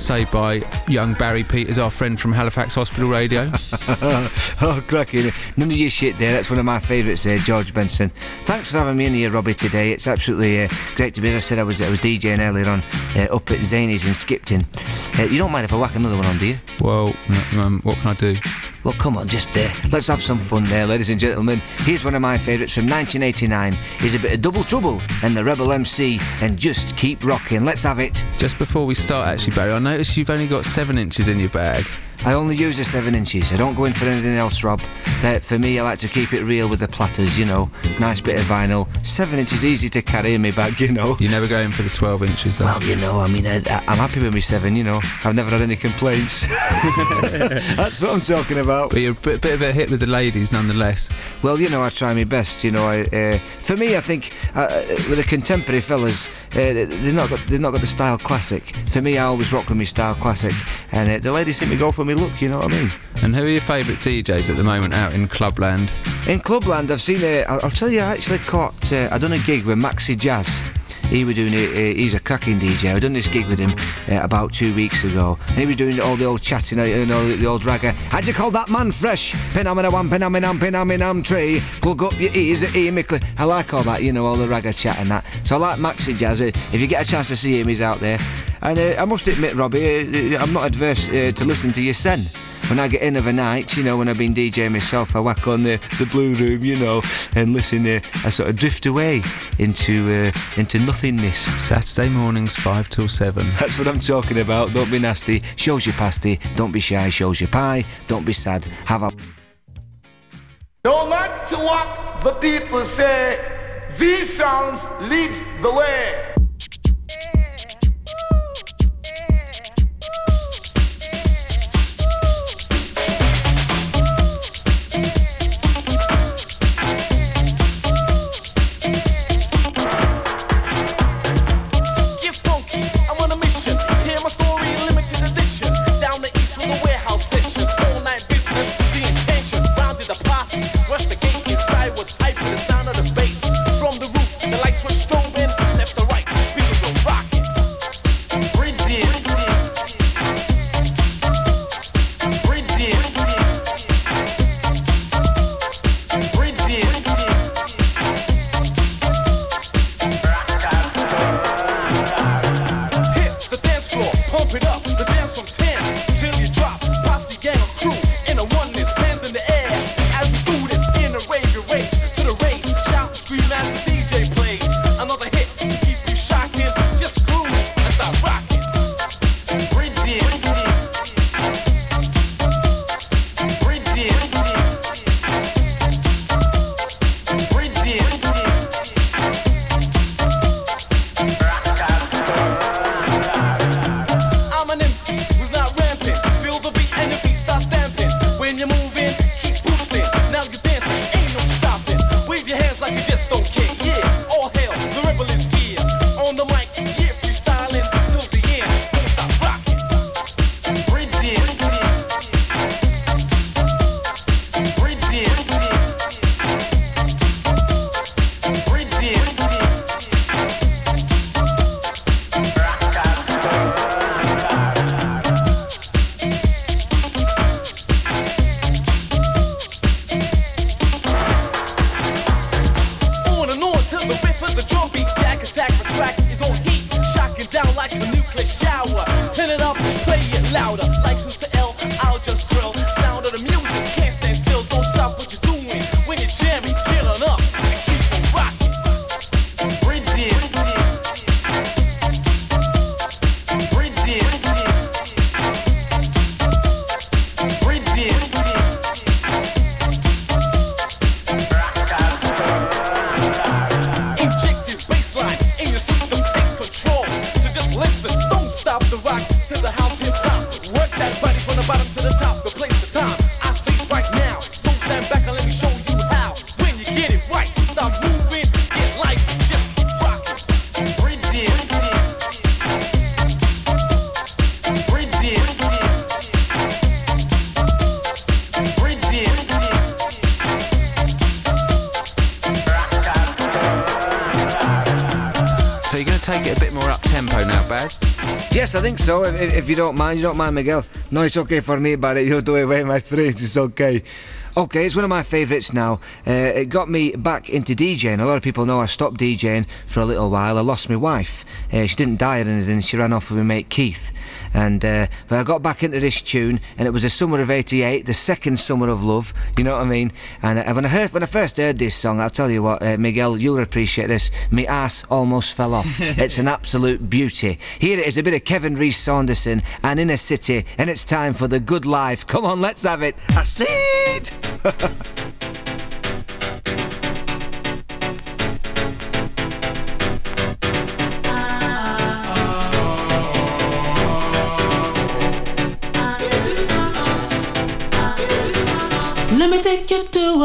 Say, by young Barry Peters, our friend from Halifax Hospital Radio. oh, cracking. None of your shit there. That's one of my favourites there, George Benson. Thanks for having me in here, Robbie, today. It's absolutely uh, great to be. As I said, I was I was DJing earlier on uh, up at Zany's in Skipton. Uh, you don't mind if I whack another one on, do you? Well, um, what can I do? Well, come on, just uh, let's have some fun there, ladies and gentlemen. Here's one of my favourites from 1989. Here's a bit of Double Trouble and the Rebel MC, and just keep rocking. Let's have it. Just before we start, actually, Barry, I noticed you've only got seven inches in your bag. I only use the seven inches. I don't go in for anything else, Rob. That for me, I like to keep it real with the platters. You know, nice bit of vinyl. Seven inches easy to carry in my bag. You know. You never go in for the 12 inches, though. Well, you know, I mean, I, I'm happy with my seven. You know, I've never had any complaints. That's what I'm talking about. But you're a bit, bit of a hit with the ladies, nonetheless. Well, you know, I try my best. You know, I, uh, for me, I think uh, with the contemporary fellas, uh, they've not got they've not got the style classic. For me, I always rock with my style classic, and uh, the ladies seem to go for me look. You know what I mean? And who are your favourite DJs at the moment out in Clubland? In Clubland, I've seen. Uh, I'll, I'll tell you, I actually caught. Uh, I done a gig with Maxi Jazz. He was doing it. Uh, he's a cracking DJ. I done this gig with him uh, about two weeks ago, and he was doing all the old chatting, uh, you know, the, old ragga. How'd you call that man fresh? Phenomena one, phenomena, phenomena tree. Plug up your ears, ear mickle. I like all that, you know, all the ragga chat and that. So I like Maxi Jazz. Uh, If you get a chance to see him, he's out there. And uh, I must admit, Robbie, uh, I'm not adverse uh, to listen to your sen. When I get in of a night, you know, when I've been DJing myself, I whack on the, the blue room, you know, and listen. Uh, I sort of drift away into uh, into nothingness. Saturday mornings, 5 till 7. That's what I'm talking about. Don't be nasty. Shows your pasty. Don't be shy. Shows your pie. Don't be sad. Have a. No matter what the people say, these songs leads the way. so, if, if, you don't mind, you don't mind, Miguel. No, it's okay for me, but You do away, my friends. It's okay. Okay, it's one of my favourites now. Uh, it got me back into DJing. A lot of people know I stopped DJing for a little while. I lost my wife. Uh, she didn't die or anything. She ran off with my mate Keith. And uh, but I got back into this tune, and it was the summer of '88, the second summer of love, you know what I mean? And uh, when I heard, when I first heard this song, I'll tell you what, uh, Miguel, you'll appreciate this. My ass almost fell off. it's an absolute beauty. Here it is, a bit of Kevin Reese Saunderson and Inner City, and it's time for the good life. Come on, let's have it. I see it.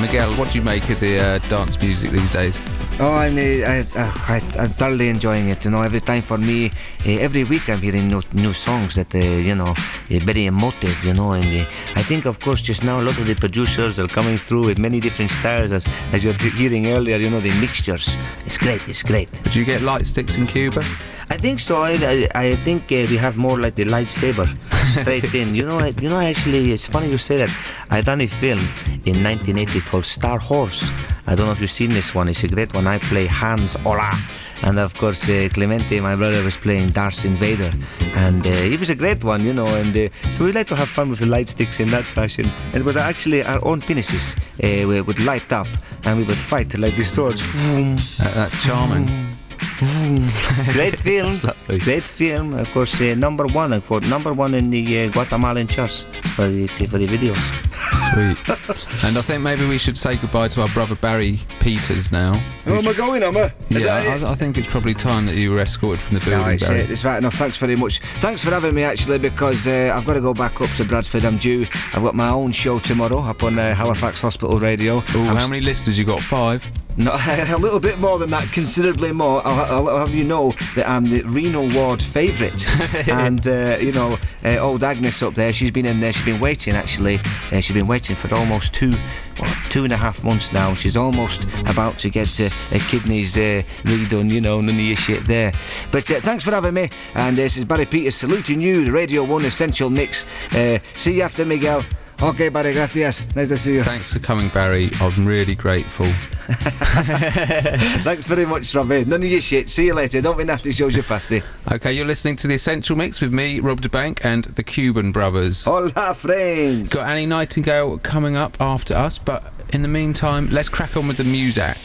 Miguel, what do you make of the uh, dance music these days? Oh, I'm, uh, I, am thoroughly enjoying it. You know, every time for me, uh, every week I'm hearing new, new songs that, uh, you know, eh, very emotive, you know. And I think, of course, just now a lot of the producers are coming through with many different styles, as, as you're hearing earlier, you know, the mixtures. It's great, it's great. Do you get light sticks in Cuba? I think so. I, I, I think we have more like the lightsaber straight in. You know, you know, actually, it's funny you say that. I done a film in 1980 called Star Horse. I don't know if you've seen this one. It's a great one. I play Hans Ola, and of course uh, Clemente, my brother, was playing Darth Invader, and uh, it was a great one, you know. And uh, so we like to have fun with the light sticks in that fashion. And it was actually our own penises uh, we would light up, and we would fight like the swords. That- that's charming. great film, great film. Of course, uh, number one, for number one in the uh, Guatemalan charts for the for the videos. Sweet. and I think maybe we should say goodbye to our brother Barry Peters now. Oh, am I going, am I? Is yeah, it? I, I think it's probably time that you were escorted from the building, No, it's, Barry. it's right enough. Thanks very much. Thanks for having me, actually, because uh, I've got to go back up to Bradford. I'm due. I've got my own show tomorrow up on uh, Halifax Hospital Radio. Ooh, how many listeners you got? Five. No, a little bit more than that, considerably more. I'll, I'll have you know that I'm the Reno Ward favourite, and uh, you know, uh, old Agnes up there. She's been in there. She's been waiting actually. Uh, she's been waiting for almost two, two and a half months now. She's almost about to get uh, her kidneys uh, redone. You know, none of your shit there. But uh, thanks for having me. And this is Barry Peters saluting you, the Radio One Essential Mix. Uh, see you after Miguel. Okay, Barry, gracias. Nice to see you. Thanks for coming, Barry. I'm really grateful. Thanks very much, Robbie. None of your shit. See you later. Don't be nasty, shows your pasty. Okay, you're listening to the Essential Mix with me, Rob da Bank, and the Cuban Brothers. Hola, friends. Got Annie Nightingale coming up after us, but in the meantime, let's crack on with the music.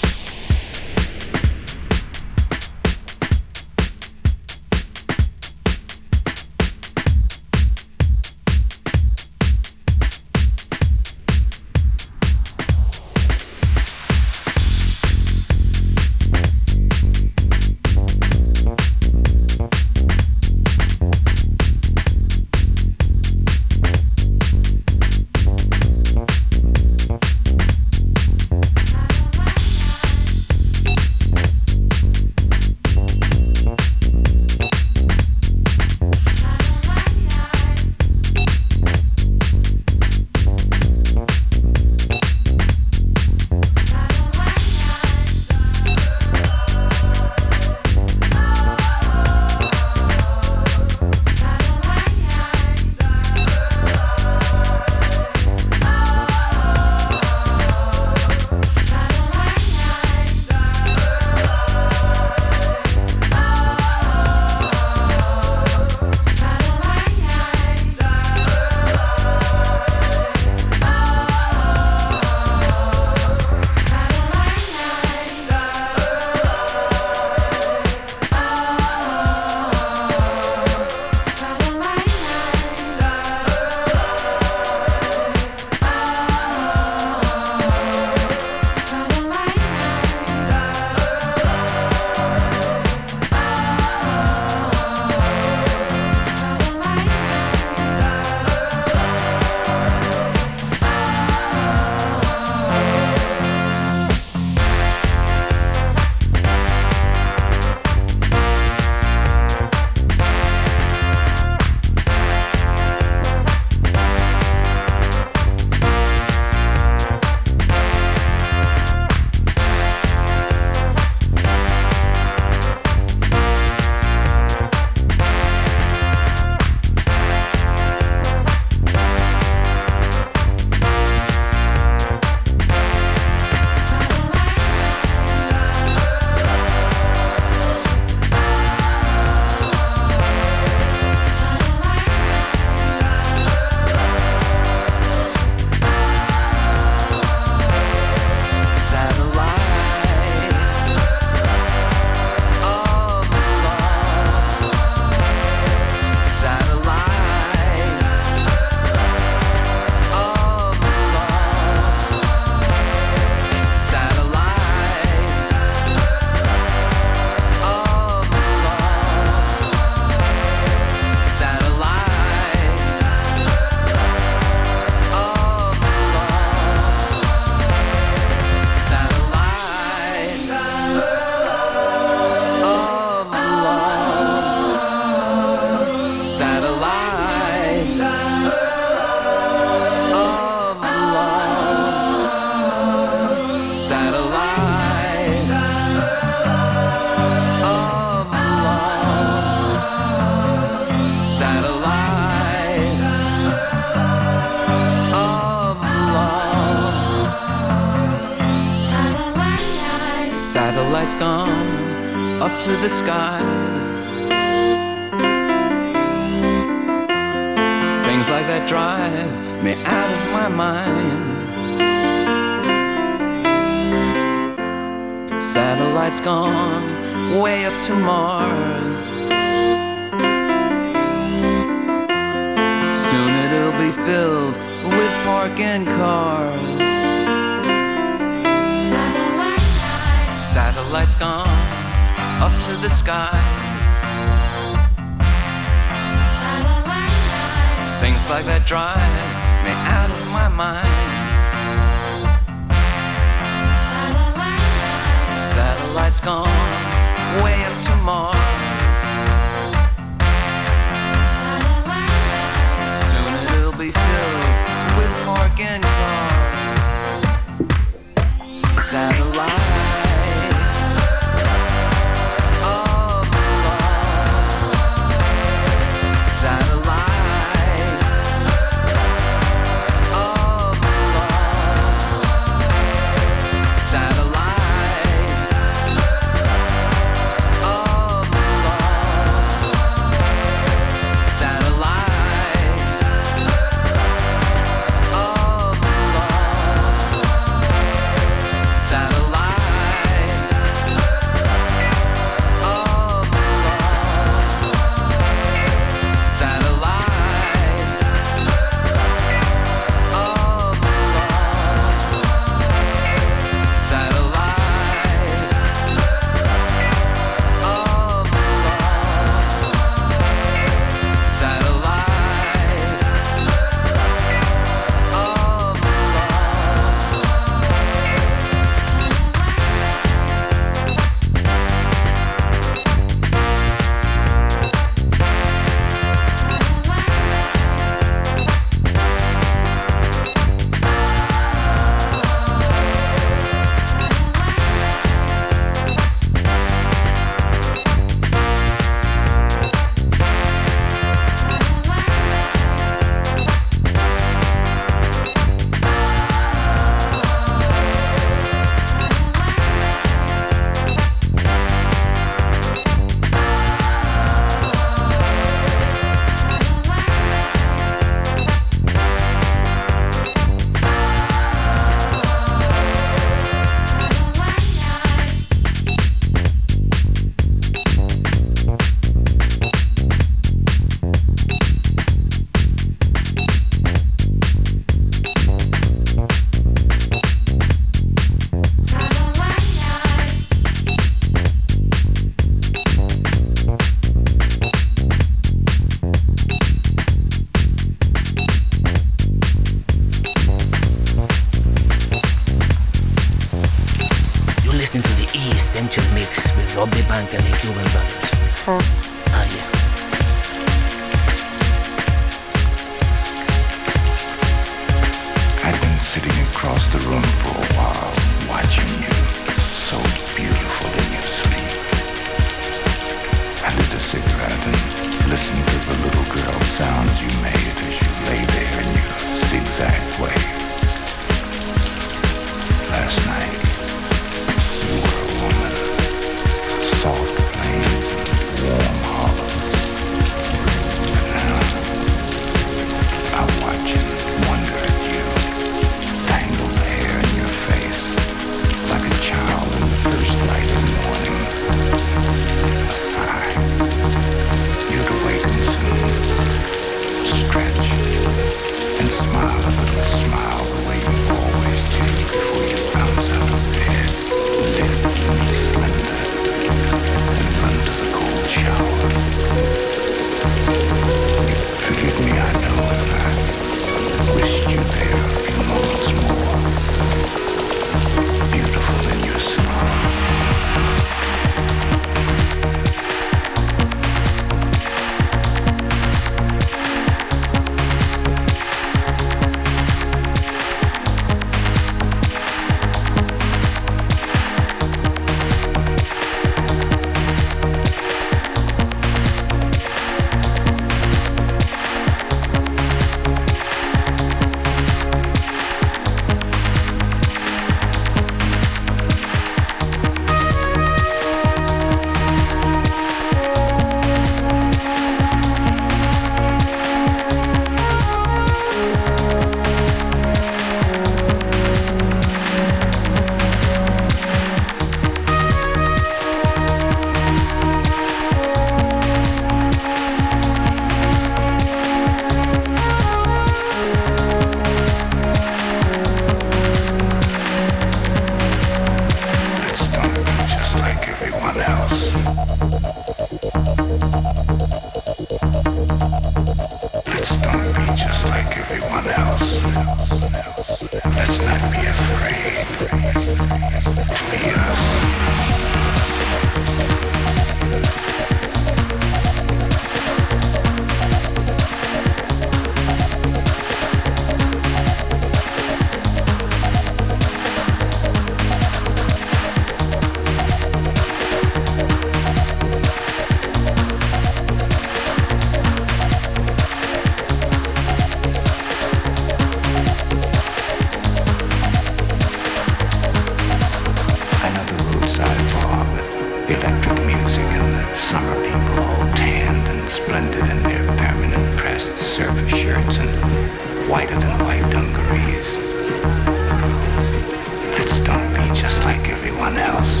house.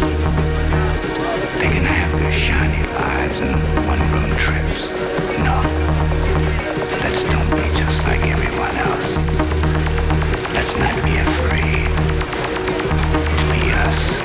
They can have their shiny lives and one-room trips. No. Let's don't be just like everyone else. Let's not be afraid to be us.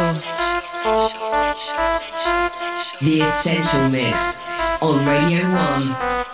essential. The essential mix on Radio 1.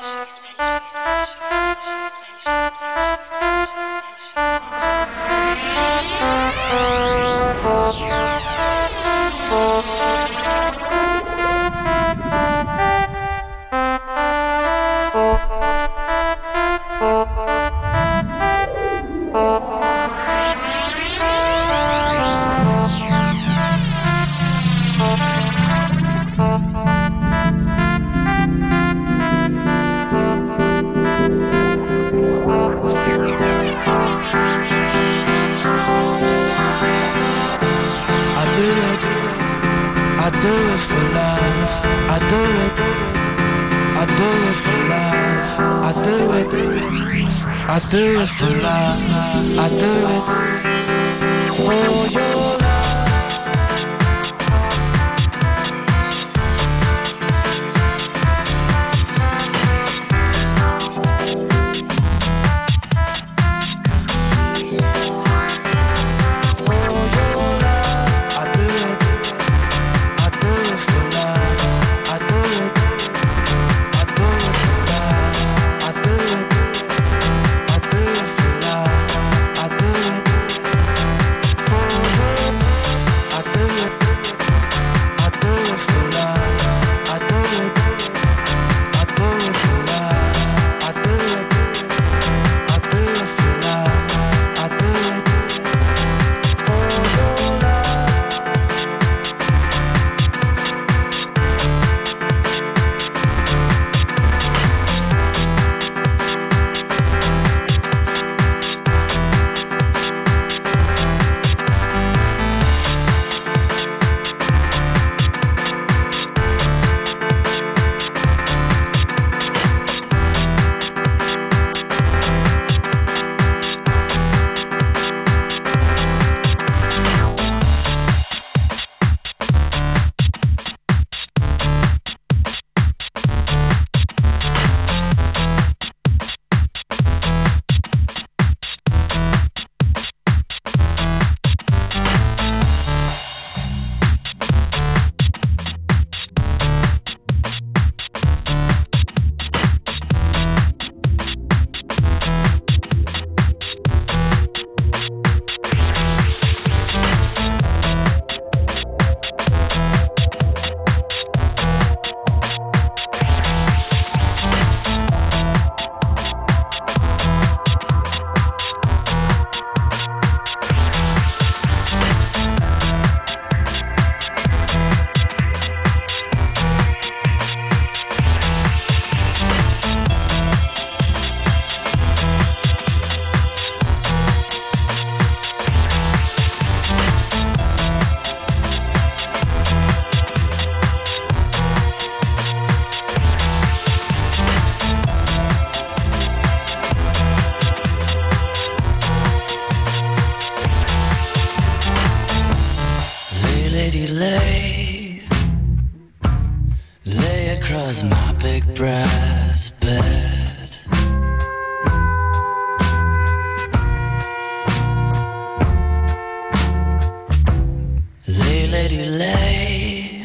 where do you lay?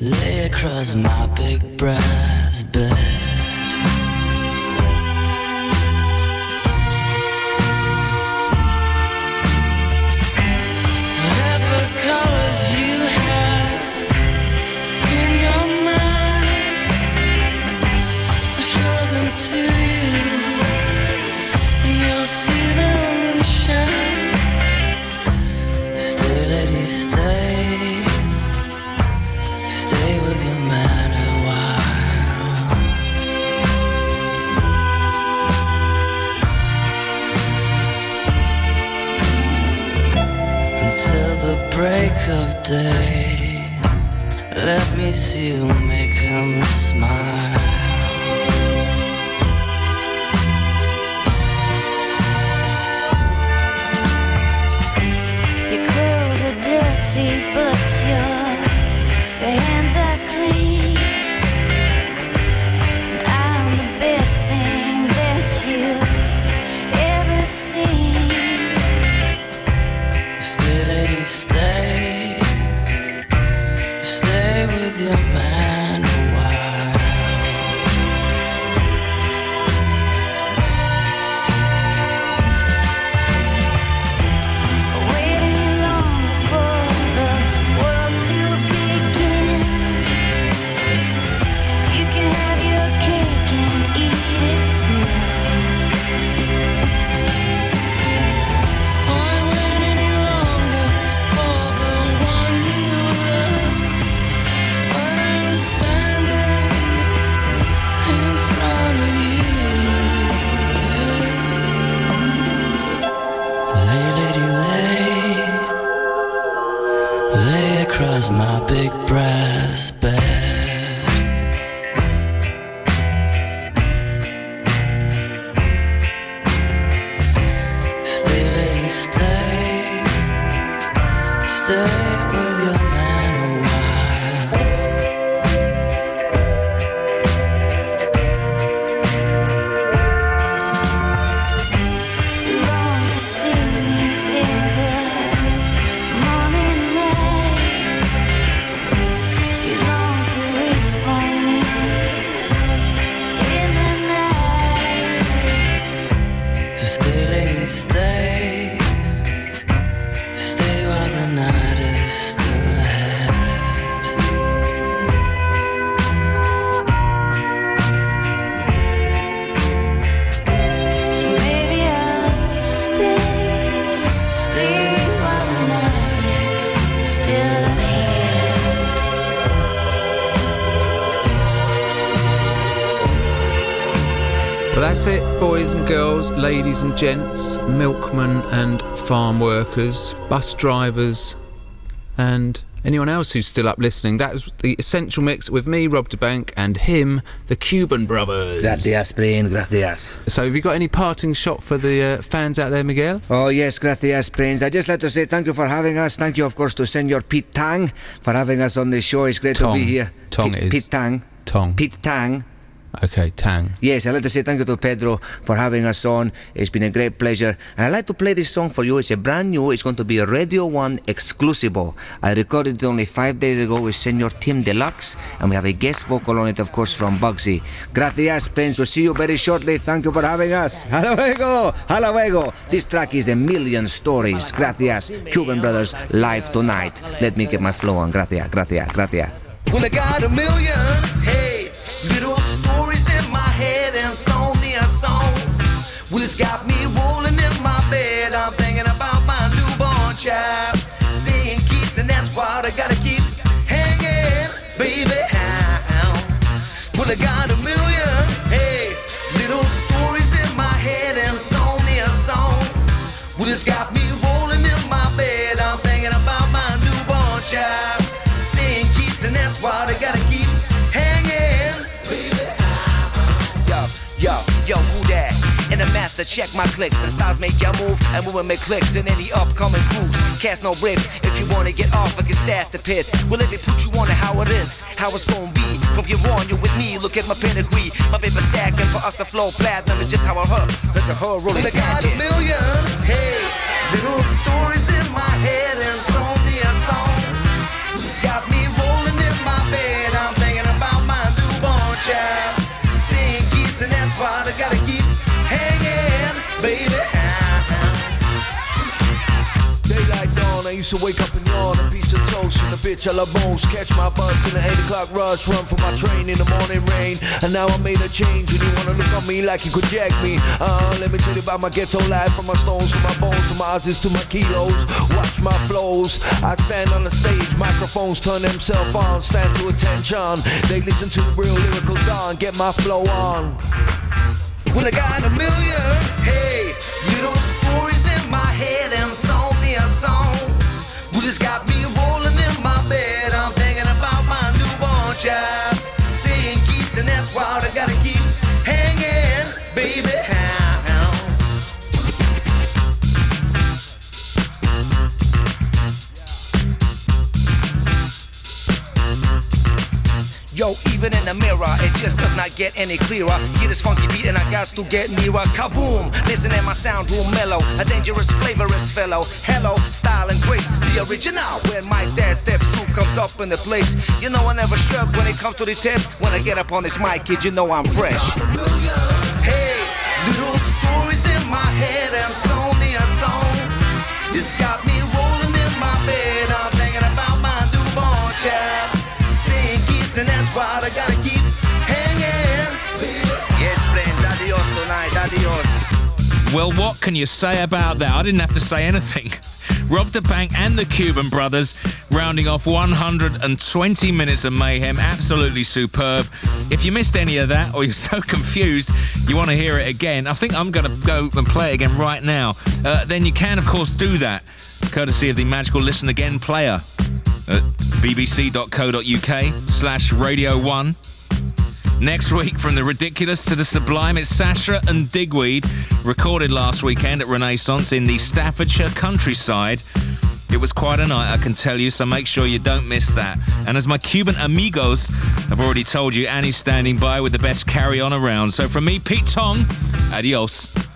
Lay across my big brass bed. Gents, milkmen and farm workers, bus drivers, and anyone else who's still up listening. That was the Essential Mix with me, Rob da Bank, and him, the Cuban Brothers. Gracias, Brain, gracias. So, have you got any parting shot for the uh, fans out there, Miguel? Oh, yes, gracias, Prince. I just like to say thank you for having us. Thank you, of course, to Senor Pete Tang for having us on the show. It's great Tong. to be here. Tong is. Pete Tang. Tong. Pete Tang. Okay, Tang. Yes, I'd like to say thank you to Pedro for having us on. It's been a great pleasure. And I'd like to play this song for you. It's a brand new, it's going to be a Radio 1 exclusivo. I recorded it only five days ago with Senor Tim Deluxe, and we have a guest vocal on it, of course, from Bugsy. Gracias, Prince. We'll see you very shortly. Thank you for having us. Hasta luego. Hasta luego. This track is a million stories. Gracias. Cuban Brothers live tonight. Let me get my flow on. Gracias, gracias, gracias. Well, I got a million, hey, little stories in my head and song. Well, it's got me rolling in my bed. I'm thinking about my newborn child. Saying keeps, and that's why I gotta keep hanging, baby. Well, I got And the check my clicks and styles make your move and movement make clicks in any upcoming grooves. Cast no bricks if you wanna get off, I can stash the piss. Well, let me put you on it how it is, how it's gonna be. From here on, you're with me. Look at my pedigree, my paper stacking for us to flow platinum. It's just how I heard. That's a her rolling Well, I got a million, hey, little stories in my head and song near song. It's got me rolling in my bed. I'm thinking about my newborn child. Seeing geese, and that's why I gotta baby. Daylight dawn, I used to wake up and yawn A piece of toast and a bitch I love bones Catch my bus in the 8 o'clock rush Run for my train in the morning rain. And now I made a change And you wanna look on me like you could jack me. Uh, Let me tell you about my ghetto life From my stones to my bones To my ounces to my kilos. Watch my flows I stand on the stage Microphones turn themselves on Stand to attention. They listen to real lyrical dawn Get my flow on Well, I got a million, hey, little stories in my head and song near song. Well, it's got me Yo, even in the mirror, it just does not get any clearer. Hear this funky beat and I got to get nearer. Kaboom! Listen at my sound room mellow. A dangerous, flavorous fellow. Hello, style and grace. The original. When my dad steps through, comes up in the place. You know I never struggle when it comes to the test. When I get up on this mic, kid, you know I'm fresh. Hey, little stories in my head song near song. It's got me rolling in my bed. I'm thinking about my newborn child. Why I gotta keep hanging. Yes, friends, adios tonight, adios. Well, what can you say about that? I didn't have to say anything. Rob da Bank and the Cuban Brothers rounding off 120 minutes of mayhem. Absolutely superb. If you missed any of that or you're so confused you want to hear it again, I think I'm going to go and play it again right now. Uh, then you can, of course, do that courtesy of the magical Listen Again player at bbc.co.uk slash radio 1. Next week, from the ridiculous to the sublime, it's Sasha and Digweed, recorded last weekend at Renaissance in the Staffordshire countryside. It was quite a night, I can tell you, so make sure you don't miss that. And as my Cuban amigos have already told you, Annie's standing by with the best carry on around. So from me, Pete Tong, adios.